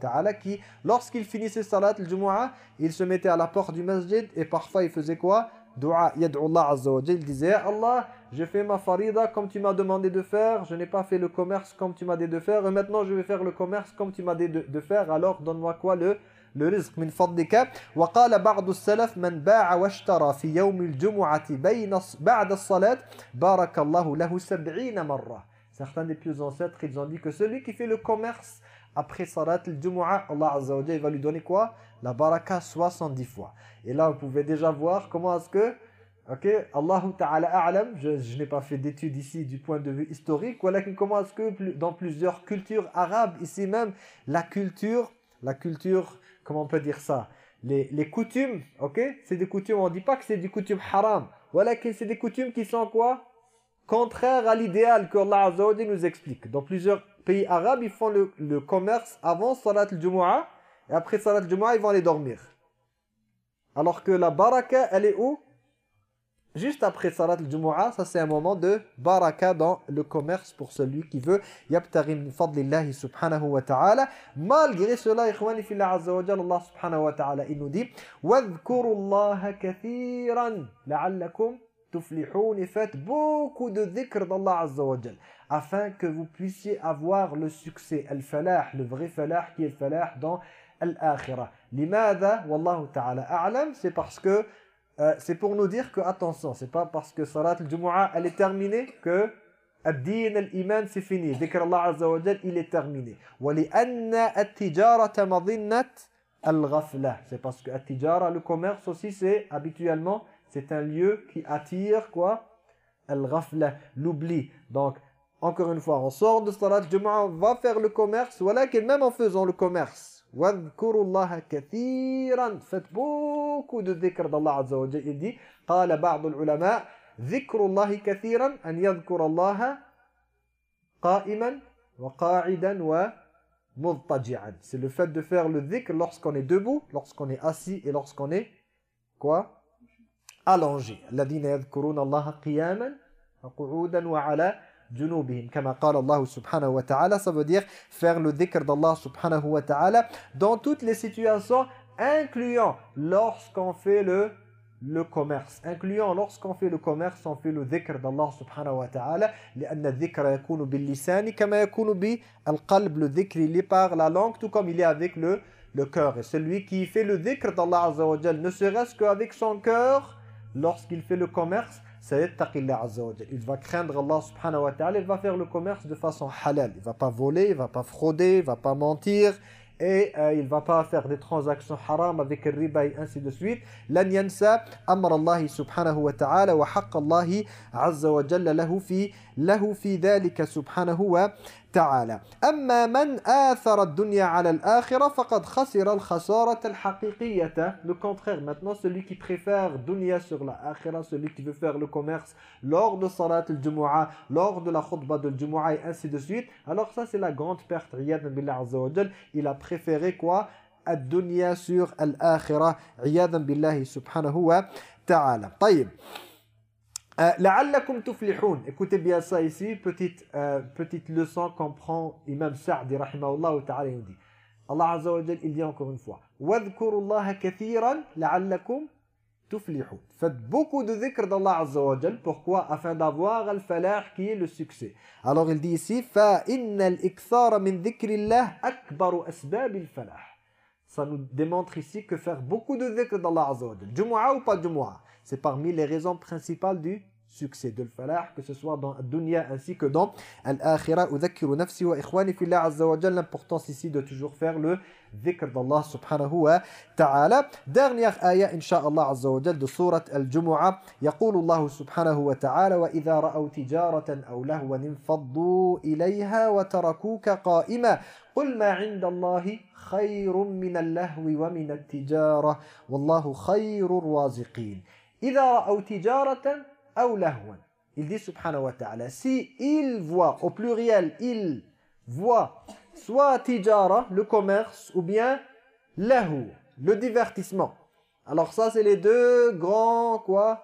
ta'ala, qui, lorsqu'il finissait salat al-Jumu'ah, il se mettait à la porte du masjid et parfois il faisait quoi? Dua, azza Il disait, Allah, j'ai fait ma farida comme tu m'as demandé de faire, je n'ai pas fait le commerce comme tu m'as dit de faire, et maintenant je vais faire le commerce comme tu m'as dit de, faire, alors donne-moi quoi le le rizq min fadlika? Wa qala ba'd as-salaf man ba'a wa ishtara fi yawm al-jum'ati bayna ba'da as-salat barakallahu lahu 70 marra Certains des plus ancêtres, ils ont dit que celui qui fait le commerce après Salat al-Jumu'ah, Allah Azza wa va lui donner quoi? La baraka 70 fois. Et là, vous pouvez déjà voir comment est-ce que, ok, Allahu Ta'ala a'lam, je, n'ai pas fait d'études ici du point de vue historique, voilà comment est-ce que dans plusieurs cultures arabes, ici même, la culture, la culture, comment on peut dire ça? Les, les coutumes, ok? C'est des coutumes, on ne dit pas que c'est des coutumes haram. Voilà que c'est des coutumes qui sont quoi? contraire à l'idéal que Allah nous explique. Dans plusieurs pays arabes, ils font le, commerce avant Salat al-Jumu'ah et après Salat al-Jumu'ah, ils vont aller dormir. Alors que la baraka, elle est où? Juste après Salat al-Jumu'ah, ça c'est un moment de baraka dans le commerce pour celui qui veut. Yabtarim fadlillahi subhanahu wa ta'ala. Malgré cela, ikhwani Allah subhanahu wa ta'ala, il nous dit « Wadhkurullaha » لَعَلَّكُمْ et faites beaucoup de dhikr d'Allah Azza wa afin que vous puissiez avoir le succès, al-falah, le vrai falah qui est le falah dans al-akhirah. Limada, wallahu ta'ala a'lam, c'est parce que euh, c'est pour nous dire que attention, c'est pas parce que salat al-jumu'ah elle est terminée que ad-din al-iman c'est fini. Dhikr Allah Azza wa il est terminé. وَلِأَنَّ التِّجَارَةَ مَضِنَّةَ al-ghafla. C'est parce que at-tijara, le commerce aussi c'est habituellement c'est un lieu qui attire quoi Al-ghafla, l'oubli. Donc, encore une fois, on sort de salat Jumu'ah, on va faire le commerce, voilà que même en faisant le commerce, Allah kathiran, faites beaucoup de dhikr d'Allah Azza wa Il dit, قال بعض العلماء ذكر الله كثيرا أن يذكر الله قائما وقاعدا ومضطجعا. C'est le fait de faire le dhikr lorsqu'on est debout, lorsqu'on est assis et lorsqu'on est quoi allongé. الذين يذكرون الله قياما وقعودا وعلى جنوبهم كما قال الله سبحانه وتعالى ça veut dire faire le dhikr d'Allah subhanahu wa ta'ala dans toutes les situations incluant lorsqu'on fait le le commerce incluant lorsqu'on fait le commerce on fait le dhikr d'Allah subhanahu wa ta'ala لأن الذكر يكون باللسان كما يكون بالقلب le dhikr il est par la langue tout comme il est avec le le cœur et celui qui fait le dhikr d'Allah azza wa ne serait-ce qu'avec son cœur lorsqu'il fait le commerce, Il va craindre Allah subhanahu wa ta'ala, il va faire le commerce de façon halal. Il va pas voler, il va pas frauder, il va pas mentir et euh, il va pas faire des transactions haram avec le riba et ainsi de suite. Lan yansa amr Allah subhanahu wa ta'ala wa haqq Allah azza wa jalla lahu fi lahu fi dhalika subhanahu wa تعالى أما من آثر الدنيا على الآخرة فقد خسر الخسارة الحقيقية le contraire maintenant celui qui préfère dunya sur la akhira celui qui veut faire le commerce lors de salat al-jumu'ah lors de la khutbah de al-jumu'ah et ainsi de suite alors ça c'est la grande perte riyadan billah azza wa il a préféré quoi الدنيا sur الآخرة عياذا بالله سبحانه وتعالى طيب Euh, la'allakum tuflihun. Écoutez bien ça ici, petite, euh, petite leçon qu'on prend Imam Sa'di rahimahullah ta'ala il dit. Allah Azza wa Jal, il dit encore une fois. وَذْكُرُوا اللَّهَ كَثِيرًا لَعَلَّكُمْ tuflihun. Faites beaucoup de dhikr d'Allah Azza wa Jal. Pourquoi Afin d'avoir al-falah qui est le succès. Alors il dit ici فَإِنَّ الْإِكْثَارَ مِنْ ذِكْرِ اللَّهِ أَكْبَرُ أَسْبَابِ الْفَلَاحِ Ça nous démontre ici que faire beaucoup de dhikr d'Allah Azza wa Jal. Jumu'ah ou pas Jumu'ah C'est parmi les raisons principales du succès de falah que ce soit dans la dunya ainsi que dans l'akhirah. Udhakiru nafsi wa ikhwani fillah azza wa jalla. L'importance ici de toujours faire le dhikr d'Allah subhanahu wa ta'ala. Dernière ayah insha'Allah azza wa jalla de surat al-Jumu'ah. يقول الله سبحانه وتعالى وإذا رأوا تجارة أو لهوا انفضوا إليها وتركوك قائما قل ما عند الله خير من اللهو ومن التجارة والله خير الرازقين إذا رأوا تجارة il dit subhanahu wa ta'ala, si il voit, au pluriel, il voit soit tijara, le commerce, ou bien lahu, le divertissement. Alors ça, c'est les deux grands, quoi,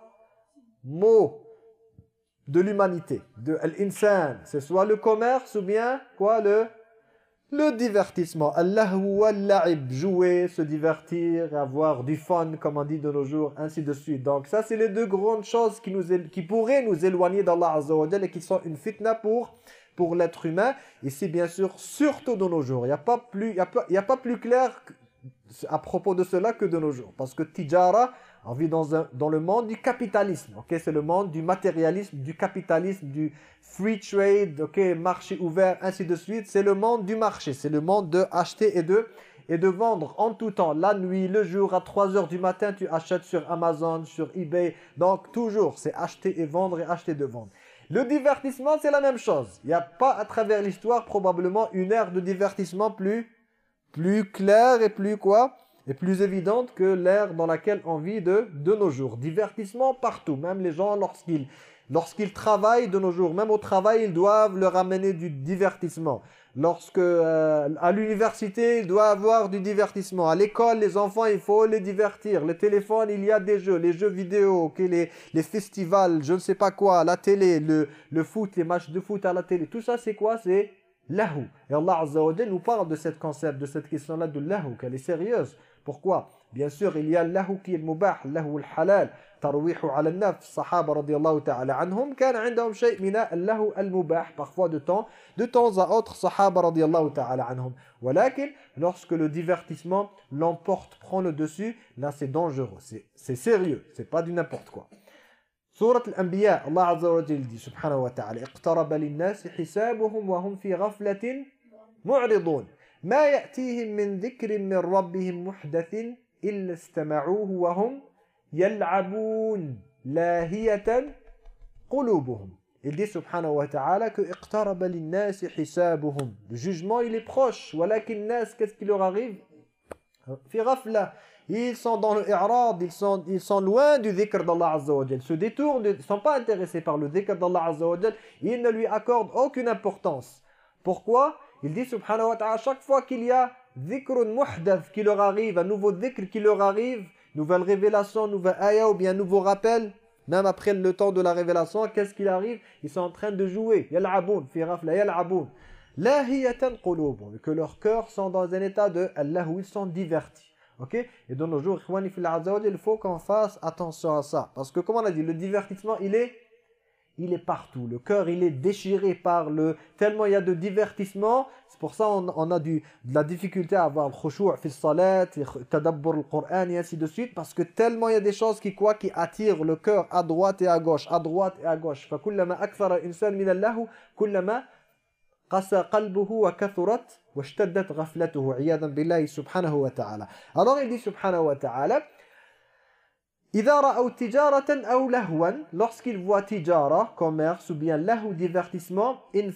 mots de l'humanité, de l'insan. C'est soit le commerce, ou bien, quoi, le le divertissement, Allah al-la'ib, jouer, se divertir, avoir du fun, comme on dit de nos jours, ainsi de suite. Donc ça, c'est les deux grandes choses qui, nous, qui pourraient nous éloigner d'Allah Azza wa et qui sont une fitna pour, pour l'être humain. Ici, bien sûr, surtout de nos jours. Il n'y a, a, a pas plus clair à propos de cela que de nos jours. Parce que tijara, on vit dans, un, dans le monde du capitalisme. ok? C'est le monde du matérialisme, du capitalisme, du free trade, ok? Marché ouvert, ainsi de suite. C'est le monde du marché. C'est le monde de acheter et de, et de vendre en tout temps. La nuit, le jour, à 3 heures du matin, tu achètes sur Amazon, sur eBay. Donc toujours, c'est acheter et vendre et acheter de vendre. Le divertissement, c'est la même chose. Il n'y a pas à travers l'histoire probablement une ère de divertissement plus, plus claire et plus quoi? Est plus évidente que l'ère dans laquelle on vit de, de nos jours. Divertissement partout, même les gens lorsqu'ils lorsqu'ils travaillent de nos jours, même au travail, ils doivent leur amener du divertissement. Lorsque euh, à l'université, il doit avoir du divertissement. À l'école, les enfants, il faut les divertir. Le téléphone, il y a des jeux, les jeux vidéo, les, les festivals, je ne sais pas quoi, la télé, le, le foot, les matchs de foot à la télé. Tout ça, c'est quoi? C'est lahu. Et Allah Azza nous parle de cette concept, de cette question-là de lahu, qu'elle est sérieuse. Pourquoi Bien sûr, il y a lahu qui est le mubah, lahu le halal, tarwihu ala naf, sahaba radiyallahu ta'ala anhum, كان عندهم شيء من اللهو المباح, parfois de temps, de temps à autre, sahaba radiyallahu ta'ala anhum. ولكن, lorsque le divertissement l'emporte, prend le dessus, là c'est dangereux, c'est sérieux, c'est pas du n'importe quoi. سورة الأنبياء الله عز وجل dit سبحانه وتعالى اقترب للناس حسابهم وهم في غفلة معرضون ما يأتيهم من ذكر من ربهم محدث إلا استمعوه وهم يلعبون لاهية قلوبهم Il dit subhanahu wa ta'ala que اقترب للناس حسابهم. Le jugement il est proche. ولكن الناس qu'est-ce qui leur arrive في غفلة. Ils sont dans le i'rad, ils sont, ils sont loin du dhikr d'Allah Azza wa Jal. Se détournent, ils ne sont pas intéressés par le dhikr d'Allah Azza wa Jal. Ils ne lui accordent aucune importance. Pourquoi Il dit subhanahu wa ta'ala, chaque fois qu'il y a dhikrun muhdath qui leur arrive, un nouveau dhikr qui leur arrive, nouvelle révélation, nouvelle ayah ou bien nouveau rappel, même après le temps de la révélation, qu'est-ce qu'il arrive? Ils sont en train de jouer. Yal'aboun, fi rafla, yal'aboun. Lahiyatan qulubun, que leurs cœurs sont dans un état de Allah où ils sont divertis. Ok? Et dans nos jours, il faut qu'on fasse attention à ça. Parce que comme on a dit, le divertissement, il est il est partout. Le cœur, il est déchiré par le... Tellement il y a de divertissement. C'est pour ça qu'on on a du, de la difficulté à avoir le khushu' fi salat, tadabbur le Coran et ainsi de suite. Parce que tellement il y a des choses qui, quoi, qui attirent le cœur à droite et à gauche, à droite et à gauche. فَكُلَّمَا أَكْثَرَ الْإِنسَانِ مِنَ اللَّهُ كُلَّمَا قَسَى قَلْبُهُ وَكَثُرَتْ وَاشْتَدَّتْ غَفْلَتُهُ عِيَاذًا بِاللَّهِ سُبْحَانَهُ وَتَعَالَى Alors il dit subhanahu wa ta'ala lorsqu'ils voient tijara, commerce ou bien lahu, divertissement, ils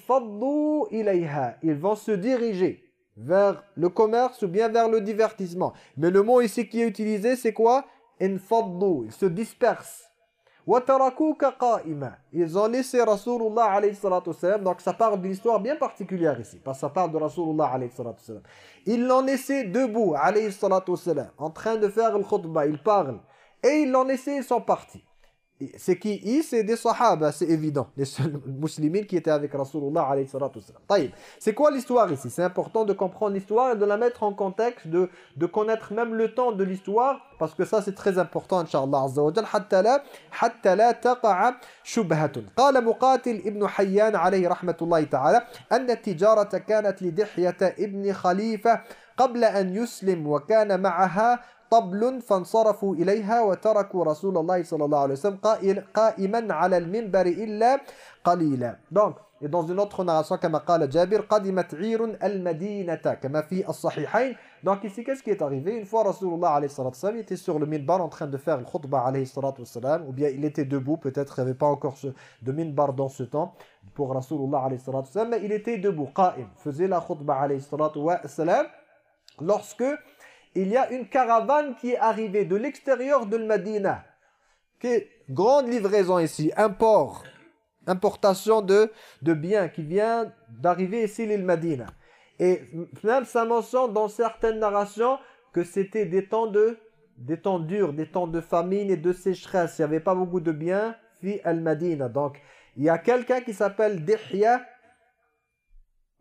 vont se diriger vers le commerce ou bien vers le divertissement. Mais le mot ici qui est utilisé, c'est quoi? Ils se dispersent. Ils ont laissé Rasulullah alayhi salatu donc ça parle d'une histoire bien particulière ici, parce que ça parle de Rasulullah alayhi salatu Ils l'ont laissé debout alayhi salatu en train de faire le khutbah, il parle. Et ils l'ont laissé, ils sont partis. c'est qui C'est des sahaba, c'est évident. Les seuls (laughs) musulmans qui étaient avec Rasulullah alayhi salatu C'est quoi l'histoire ici C'est important de comprendre l'histoire et de la mettre en contexte, de, de connaître même le temps de l'histoire, parce que ça c'est très important, inshallah azza wa jal, حتى لا حتى لا تقع شبهة. قال مقاتل ابن حيان عليه رحمة الله تعالى أن التجارة كانت لدحية ابن خليفة قبل أن يسلم وكان معها طبل فانصرفوا إليها وتركوا رسول الله صلى الله عليه وسلم قائما على المنبر إلا قليلا donc et dans une autre narration كما قال جابر قدمت عير المدينة كما في الصحيحين donc ici qu'est-ce qui est arrivé une fois Rasulullah الصلاة والسلام était sur le minbar en train de faire le khutbah الصلاة والسلام ou bien il était debout peut-être il n'y avait pas encore ce, de minbar dans ce temps pour Rasulullah الصلاة والسلام mais il était debout قائم faisait la khutbah الصلاة والسلام lorsque il y a une caravane qui est arrivée de l'extérieur de Medina. grande livraison ici, import, importation de, de biens qui vient d'arriver ici l'île Medina. Et même ça mentionne dans certaines narrations que c'était des temps de des temps durs, des temps de famine et de sécheresse. Il n'y avait pas beaucoup de biens, fi al-Madina. Donc, il y a quelqu'un qui s'appelle Dihya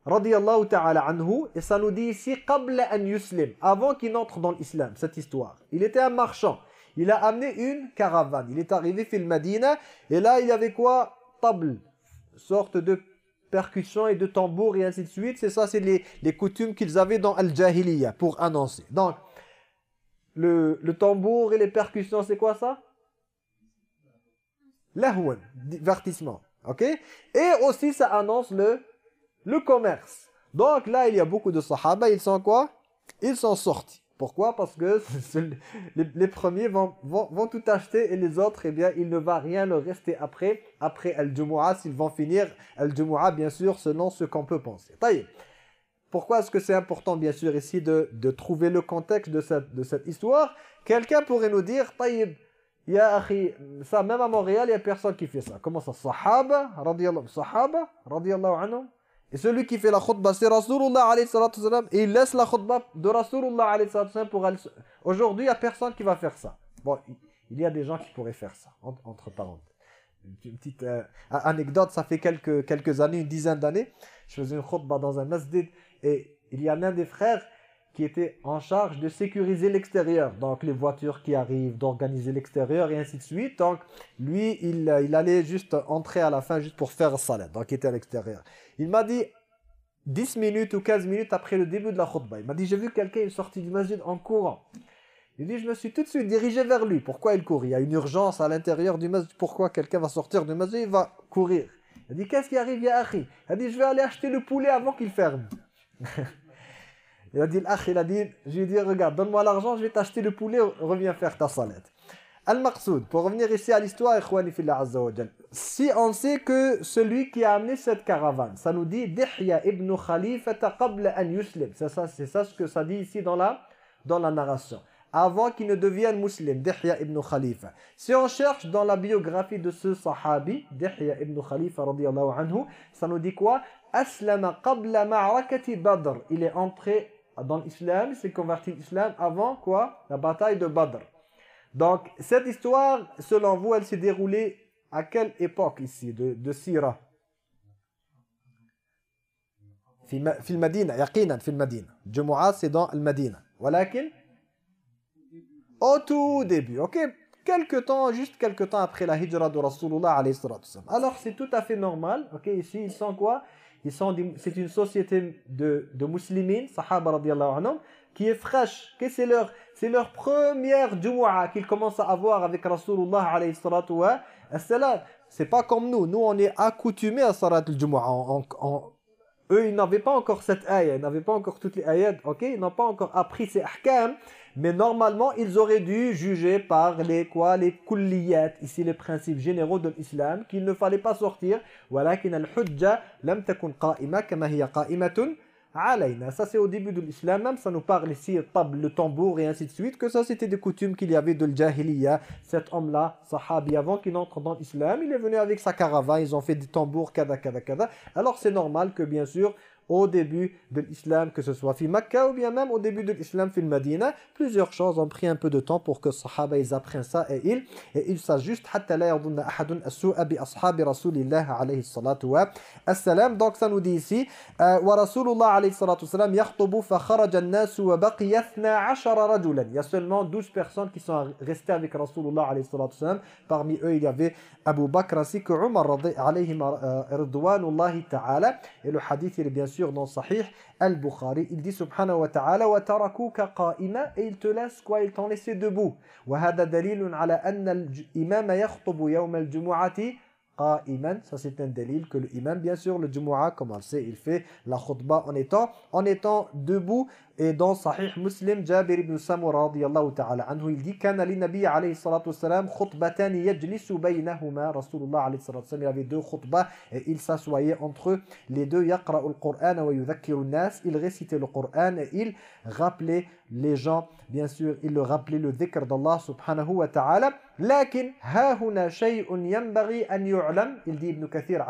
radiyallahu ta'ala anhu, et ça nous dit ici, qabla an yuslim, avant qu'il entre dans l'islam, cette histoire. Il était un marchand, il a amené une caravane, il est arrivé fil Madina, et là il y avait quoi? Table, sorte de percussion et de tambour et ainsi de suite, c'est ça, c'est les, les coutumes qu'ils avaient dans Al-Jahiliya pour annoncer. Donc, le, le tambour et les percussions, c'est quoi ça? Lahwan, divertissement, ok? Et aussi ça annonce le le commerce. Donc là, il y a beaucoup de sahaba, ils sont quoi? Ils sont sortis. Pourquoi? Parce que (laughs) les, premiers vont, vont, tout acheter et les autres, eh bien, il ne va rien leur rester après, après Al-Jumu'ah, s'ils vont finir Al-Jumu'ah, bien sûr, selon ce qu'on peut penser. Pourquoi est-ce que c'est important, bien sûr, ici, de, de, trouver le contexte de cette, de cette histoire? Quelqu'un pourrait nous dire, Taïb, ya ça, même à Montréal, il n'y a personne qui fait ça. Comment ça? Sahaba, radiyallahu, sahaba, radiyallahu anhu et celui qui fait la khutbah, c'est Rasulullah alayhi et il laisse la khutbah de Rasulullah alayhi pour aller... Aujourd'hui, il n'y a personne qui va faire ça. Bon, il y a des gens qui pourraient faire ça, entre parenthèses. Une petite euh, anecdote, ça fait quelques, quelques années, une dizaine d'années, je faisais une khutbah dans un masjid et il y a l'un des frères qui était en charge de sécuriser l'extérieur. Donc les voitures qui arrivent, d'organiser l'extérieur et ainsi de suite. Donc lui, il, il, allait juste entrer à la fin juste pour faire salat. Donc il était à l'extérieur. Il m'a dit 10 minutes ou 15 minutes après le début de la khutbah. Il m'a dit j'ai vu quelqu'un sorti du masjid en courant. Il dit je me suis tout de suite dirigé vers lui. Pourquoi il court? Il y a une urgence à l'intérieur du masjid. Pourquoi quelqu'un va sortir du masjid? Il va courir. Il dit qu'est-ce qui arrive ya Akhi? Il dit je vais aller acheter le poulet avant qu'il ferme. (laughs) Il a dit, il a dit, je lui ai dit, regarde, donne-moi l'argent, je vais t'acheter le poulet, reviens faire ta salade. Al-Maqsoud, pour revenir ici à l'histoire, si on sait que celui qui a amené cette caravane, ça nous dit Dihya ibn Khalifa qabla an yuslim. C'est ça, c'est ça ce que ça dit ici dans la, dans la narration. Avant qu'il ne devienne musulman, Dihya ibn Khalifa. Si on cherche dans la biographie de ce sahabi, Dihya ibn Khalifa radiyallahu anhu, ça nous dit quoi? Aslama qabla ma'rakati Badr. Il est entré dans l'islam, il s'est converti à l'islam avant quoi La bataille de Badr. Donc, cette histoire, selon vous, elle s'est déroulée à quelle époque ici de, de Sira في Madina, يقينا في المدينة Jumu'ah c'est dans le Madina ولكن au tout début ok quelque temps juste quelque temps après la hijra de Rasulullah alayhi alors c'est tout à fait normal ok ici ils sont quoi C'est une société de, de musulmans, sahaba radiallahu anhum, qui est fraîche, que c'est leur, c'est leur première Jumu'ah qu'ils commencent à avoir avec Rasulullah alayhi salatu wa C'est pas comme nous, nous on est accoutumés à salat al-Jumu'ah. Eux, ils n'avaient pas encore cette ayah, ils n'avaient pas encore toutes les ayats, ok? Ils n'ont pas encore appris ces ahkam. Mais normalement, ils auraient dû juger par les quoi Les kulliyat, ici les principes généraux de l'islam, qu'il ne fallait pas sortir. ولكن الحجة لم تكن قائمة كما هي قائمة علينا. Ça c'est au début de l'islam, même ça nous parle ici, le tambour et ainsi de suite, que ça c'était des coutumes qu'il y avait de l'jahiliya. Cet homme-là, sahabi, avant qu'il entre dans l'islam, il est venu avec sa caravane, ils ont fait des tambours, kada, kada, kada. Alors c'est normal que bien sûr, au début de l'islam, que ce soit fi Makkah ou bien même au début de l'islam fi Madina. Plusieurs choses ont pris un peu de temps pour que sahaba ils apprennent ça et ils et ils. Donc ça nous dit ici euh, wa rasulullah alayhi salatu wassalam yakhtubu fa kharaja an-nas wa baqiya 12 rajulan. Il y a seulement 12 personnes qui sont restées avec rasulullah alayhi. Parmi eux, il y avait Abu Bakr ainsi que Umar alayhi euh, ta'ala et le hadith il est bien sûr dans Sahih Al-Bukhari. Il dit subhanahu wa ta'ala wa tarakuka qa'ima et il te laisse quoi Il t'en laissé debout. Wa hada dalilun ala anna al-imama yakhtubu yawm al-jumu'ati qa'iman. Ça c'est un dalil que l'imam bien sûr le Jumu'ah comme on le sait il fait la khutbah en étant en étant debout. Et dans Sahih Muslim Jabir ibn Samura radiyallahu ta'ala anhu il dit kana li nabi alayhi salatu wassalam khutbatan yajlisu baynahuma. Rasulullah alayhi salatu wassalam il avait deux khutbahs et il s'assoyait entre eux les deux. Yaqra'u al-Qur'an wa yudhakkiru an-nas. Il récitait le Coran et il rappelait les gens. Bien sûr il le rappelait le dhikr d'Allah subhanahu wa ta'ala lakin il dit Ibn Kathir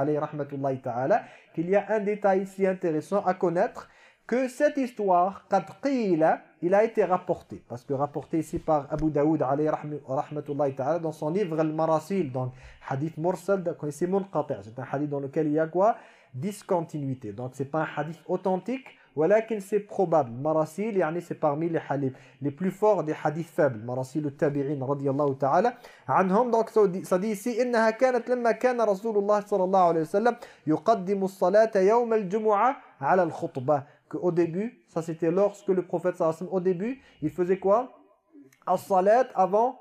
qu'il y a un détail ici intéressant à connaître que cette histoire, il a été rapporté. Parce que rapporté ici par Abu Daoud, dans son livre Al-Marasil, donc hadith mursal, C'est un hadith dans lequel il y a quoi? Discontinuité. Donc c'est pas un hadith authentique, ولكن c'est probable. Marasil, yani c'est parmi les hadiths les plus forts des hadiths faibles. Marasil al-Tabi'in, radiyallahu ta'ala. Anhum, donc ça dit ici, إنها كانت لما كان رسول الله صلى الله عليه وسلم يقدم الصلاة يوم الجمعة على الخطبة au début, ça c'était lorsque le prophète sallam, au début, il faisait quoi As-salat avant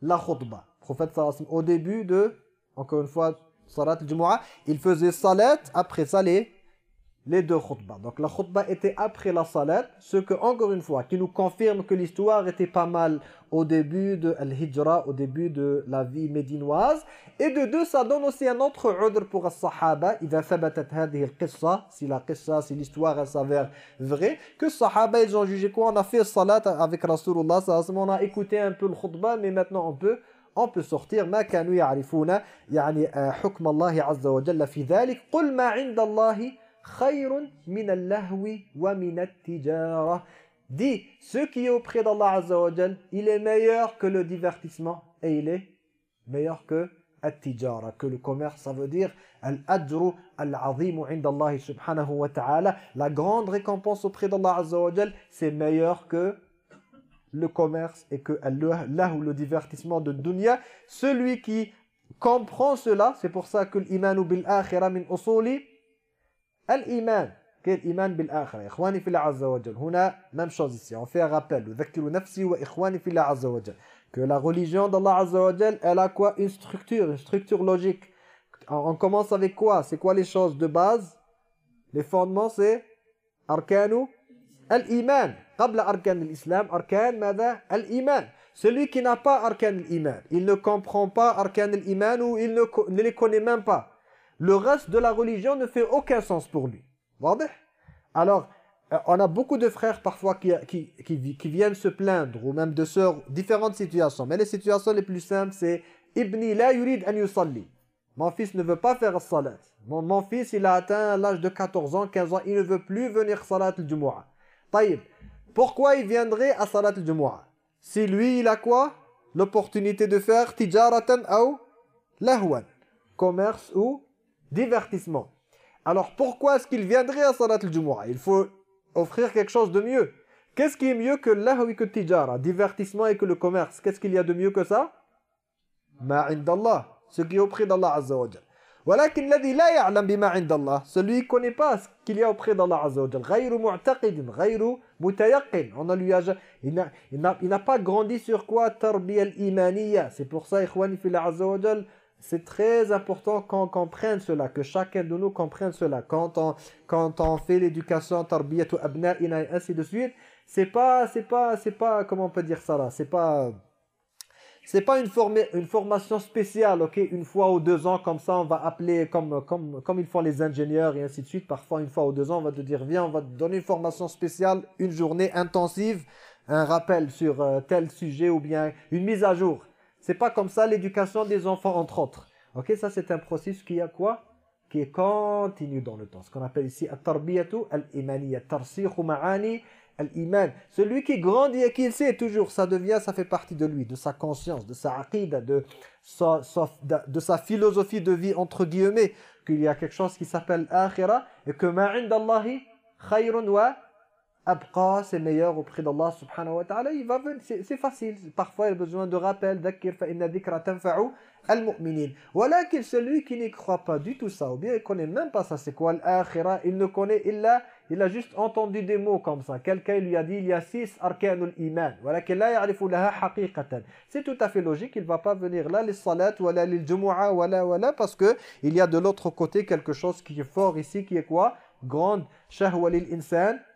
la khutbah. Le prophète sallam, au début de, encore une fois, salat al-jumu'ah, il faisait salat, après ça les les deux khutbahs. Donc la khutbah était après la salat, ce que, encore une fois, qui nous confirme que l'histoire était pas mal au début de Al-Hijra, au début de la vie médinoise. Et de deux, ça donne aussi un autre ordre pour les sahaba, إذا ثبتت هذه القصة, si la qissa, si l'histoire elle s'avère vraie, que les sahaba, ils ont jugé quoi On a fait salat avec Rasulullah, on a écouté un peu le khutbah, mais maintenant on peut on peut sortir ما كانوا يعرفون يعني حكم الله عز وجل في ذلك قل ما عند الله Dit, ce qui est auprès d'Allah Azza wa il est meilleur que le divertissement et il est meilleur que at-tijara, que le commerce, ça veut dire al-ajru Allah subhanahu wa ta'ala. La grande récompense auprès d'Allah Azza wa c'est meilleur que le commerce et que là où le divertissement de dunya. Celui qui comprend cela, c'est pour ça que l'imanu bil-akhira min usuli الإيمان كالإيمان بالآخرة إخواني في الله عز وجل هنا même chose ici on fait un rappel أذكر نفسي وإخواني في الله عز وجل que la religion d'Allah wa Jal elle a quoi une structure une structure logique on commence avec quoi c'est quoi les choses de base les fondements c'est arkanu al-iman قبل أركان الإسلام أركان ماذا الإيمان celui qui n'a pas arkan al-iman il ne comprend pas arkan al-iman ou il ne les connaît même pas le reste de la religion ne fait aucun sens pour lui. Alors, euh, on a beaucoup de frères parfois qui, viennent se plaindre, ou même de sœurs, différentes situations. Mais les situations les plus simples, c'est « Ibni la yurid an yusalli » Mon fils ne veut pas faire salat. Mon, fils, il a atteint l'âge de 14 ans, 15 ans, il ne veut plus venir salat al-jumu'ah. Taïb, pourquoi il viendrait à salat al-jumu'ah Si lui, il a quoi? L'opportunité de faire tijaratan ou lahwan. Commerce ou divertissement. Alors pourquoi est-ce qu'il viendrait à Salat al-Jumu'ah Il faut offrir quelque chose de mieux. Qu'est-ce qui est mieux que l'ahwi que tijara, divertissement et que le commerce Qu'est-ce qu'il y a de mieux que ça Ma indallah, ce qui est auprès d'Allah Azza wa Jal. ولكن الذي لا يعلم بما عند الله celui qui connaît pas ce qu'il y a auprès d'Allah Azza wa Jal غير معتقد غير متيقن on a lui il n'a il n'a pas grandi sur quoi tarbiya al-imaniyya c'est pour ça ikhwani fi Azza wa Jal c'est très important qu'on comprenne cela, que chacun de nous comprenne cela. Quand on, quand on fait l'éducation, tarbiyatu abna'ina et ainsi de suite, c'est pas, c'est pas, c'est pas, comment on peut dire ça là, c'est pas, c'est pas une, une formation spéciale, ok, une fois ou deux ans, comme ça on va appeler, comme, comme, comme ils font les ingénieurs et ainsi de suite, parfois une fois ou deux ans on va te dire, viens, on va te donner une formation spéciale, une journée intensive, un rappel sur euh, tel sujet ou bien une mise à jour. C'est pas comme ça l'éducation des enfants, entre autres. Ok, ça c'est un processus qui a quoi? Qui est continue dans le temps. Ce qu'on appelle ici at-tarbiyatu al-imaniyya, tarsikhu ma'ani al-iman. Celui qui grandit et qui sait toujours, ça devient, ça fait partie de lui, de sa conscience, de sa aqida, de sa, de sa philosophie de vie, entre guillemets, qu'il y a quelque chose qui s'appelle akhira et que ma'indallahi khayrun wa abqa, c'est meilleur auprès d'Allah subhanahu wa ta'ala. C'est facile. Parfois, il a besoin de rappel. Dhakir fa inna dhikra tanfa'u al-mu'minin. Voilà qu'il celui qui n'y croit pas du tout ça, ou bien il connaît même pas ça, c'est quoi l'akhira, il ne connaît il a juste entendu des mots comme ça. Quelqu'un lui a dit, il y a six. C'est tout à fait logique, il va pas venir là, les salat, parce que y a de l'autre côté quelque chose qui est fort ici, qui est quoi? Grande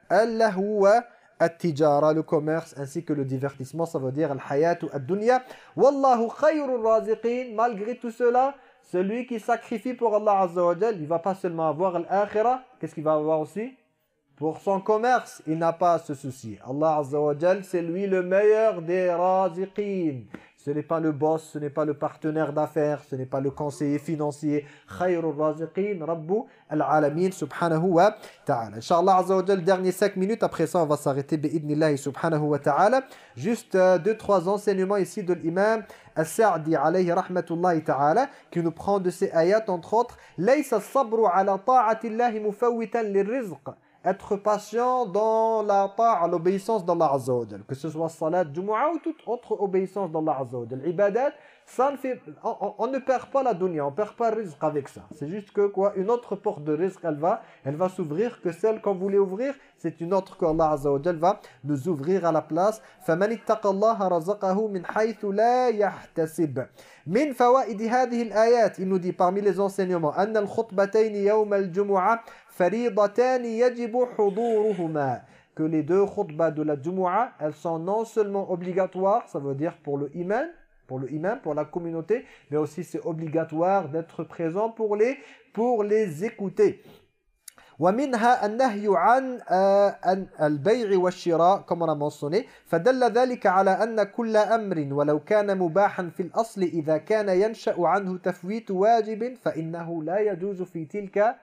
at-tijara, le commerce, ainsi que le divertissement, ça veut dire al-hayatu ad-dunya. Wallahu khayrul raziqin, malgré tout cela, celui qui sacrifie pour Allah Azza wa Jal, il va pas seulement avoir l'akhirah, qu'est-ce qu'il va avoir aussi? Pour son commerce, il n'a pas ce souci. Allah Azza wa Jal, c'est lui le meilleur des raziqin. Ce n'est pas le boss, ce n'est pas le partenaire d'affaires, ce n'est pas le conseiller financier. Khayrul raziqin, Rabbu al-alamin, subhanahu wa ta'ala. Inch'Allah Azza wa dernier 5 minutes, après ça on va s'arrêter, bi'idnillahi subhanahu wa ta'ala. Juste 2-3 euh, enseignements ici de l'imam As-Sa'di alayhi rahmatullahi ta'ala, qui nous prend de ces ayats, entre autres. « Laysa sabru ala ta'atillahi mufawwitan lirrizq » être patient dans la ta'a, l'obéissance d'Allah Azza wa Que ce soit salat, jumu'ah ou toute autre obéissance d'Allah Azza wa Ibadat, ça ne fait, on, ne perd pas la dunya, on ne perd pas le risque avec ça. C'est juste que quoi, une autre porte de risque, elle va, elle va s'ouvrir que celle qu'on voulait ouvrir, c'est une autre qu'Allah Azza wa va nous ouvrir à la place. فَمَنِ اتَّقَ اللَّهَ رَزَقَهُ مِنْ حَيْثُ لَا يَحْتَسِبْ من فوائد هذه الآيات il nous dit parmi les enseignements أن الخطبتين يوم الجمعة فريضتان يجب حضورهما que les deux khutbahs de la Jumu'ah, elles sont non seulement obligatoires, ça veut dire pour le iman, pour le imam, pour la communauté, mais aussi c'est obligatoire d'être présent pour les, pour les écouter. ومنها النهي عن البيع والشراء كما mentionné فدل ذلك على أن كل أمر ولو كان مباحا في الأصل إذا كان ينشأ عنه تفويت واجب فإنه لا يجوز في تلك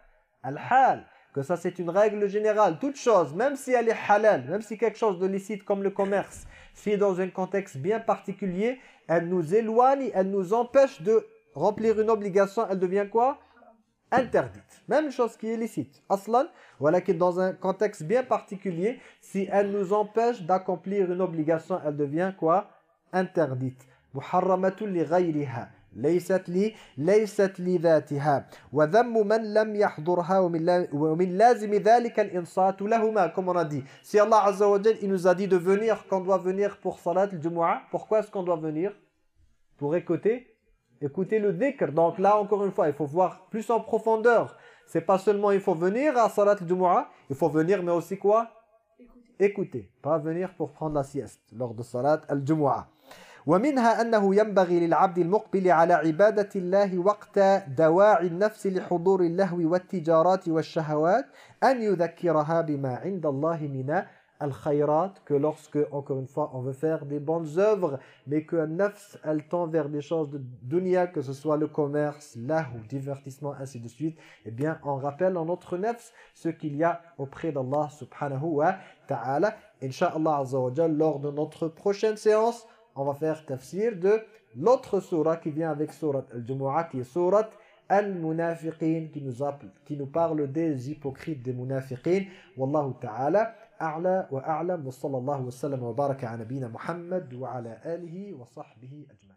al-hal, que ça c'est une règle générale. Toute chose, même si elle est halal, même si quelque chose de licite comme le commerce, si dans un contexte bien particulier, elle nous éloigne, elle nous empêche de remplir une obligation, elle devient quoi? Interdite. Même chose qui est licite. Aslan, voilà que dans un contexte bien particulier, si elle nous empêche d'accomplir une obligation, elle devient quoi? Interdite. ليست لي ليست لذاتها وذم من لم يحضرها ومن لازم ذلك الإنصات لهما comme on a dit si Allah Azza wa Jal il nous a dit de venir qu'on doit venir pour salat al-jumu'ah pourquoi est-ce qu'on doit venir pour écouter écouter le dhikr. Donc là, encore une fois, il faut voir plus en profondeur. C'est pas seulement il faut venir à Salat al-Jumu'ah, il faut venir mais aussi quoi Écouter. Pas venir pour prendre la sieste lors de Salat al-Jumu'ah. ومنها أنه ينبغي للعبد المقبل على عبادة الله وقت دواعي النفس لحضور اللهو والتجارات والشهوات أن يذكرها بما عند الله من al-khayrat, que lorsque, encore une fois, on veut faire des bonnes œuvres, mais que nafs, elle tend vers des choses de dunya, que ce soit le commerce, ou divertissement, ainsi de suite, eh bien, on rappelle en notre nafs ce qu'il y a auprès d'Allah subhanahu wa ta'ala. Inch'Allah azza wa lors de notre prochaine séance, on va faire tafsir de l'autre sourate qui vient avec sourate Al-Jumu'ah, qui est sourate Al-Munafiqin, qui, nous appelle, qui nous parle des hypocrites des Munafiqin. Wallahu ta'ala, a'la wa a'lam, wa sallallahu wa sallam wa baraka ala nabina Muhammad wa ala alihi wa sahbihi ajma'in.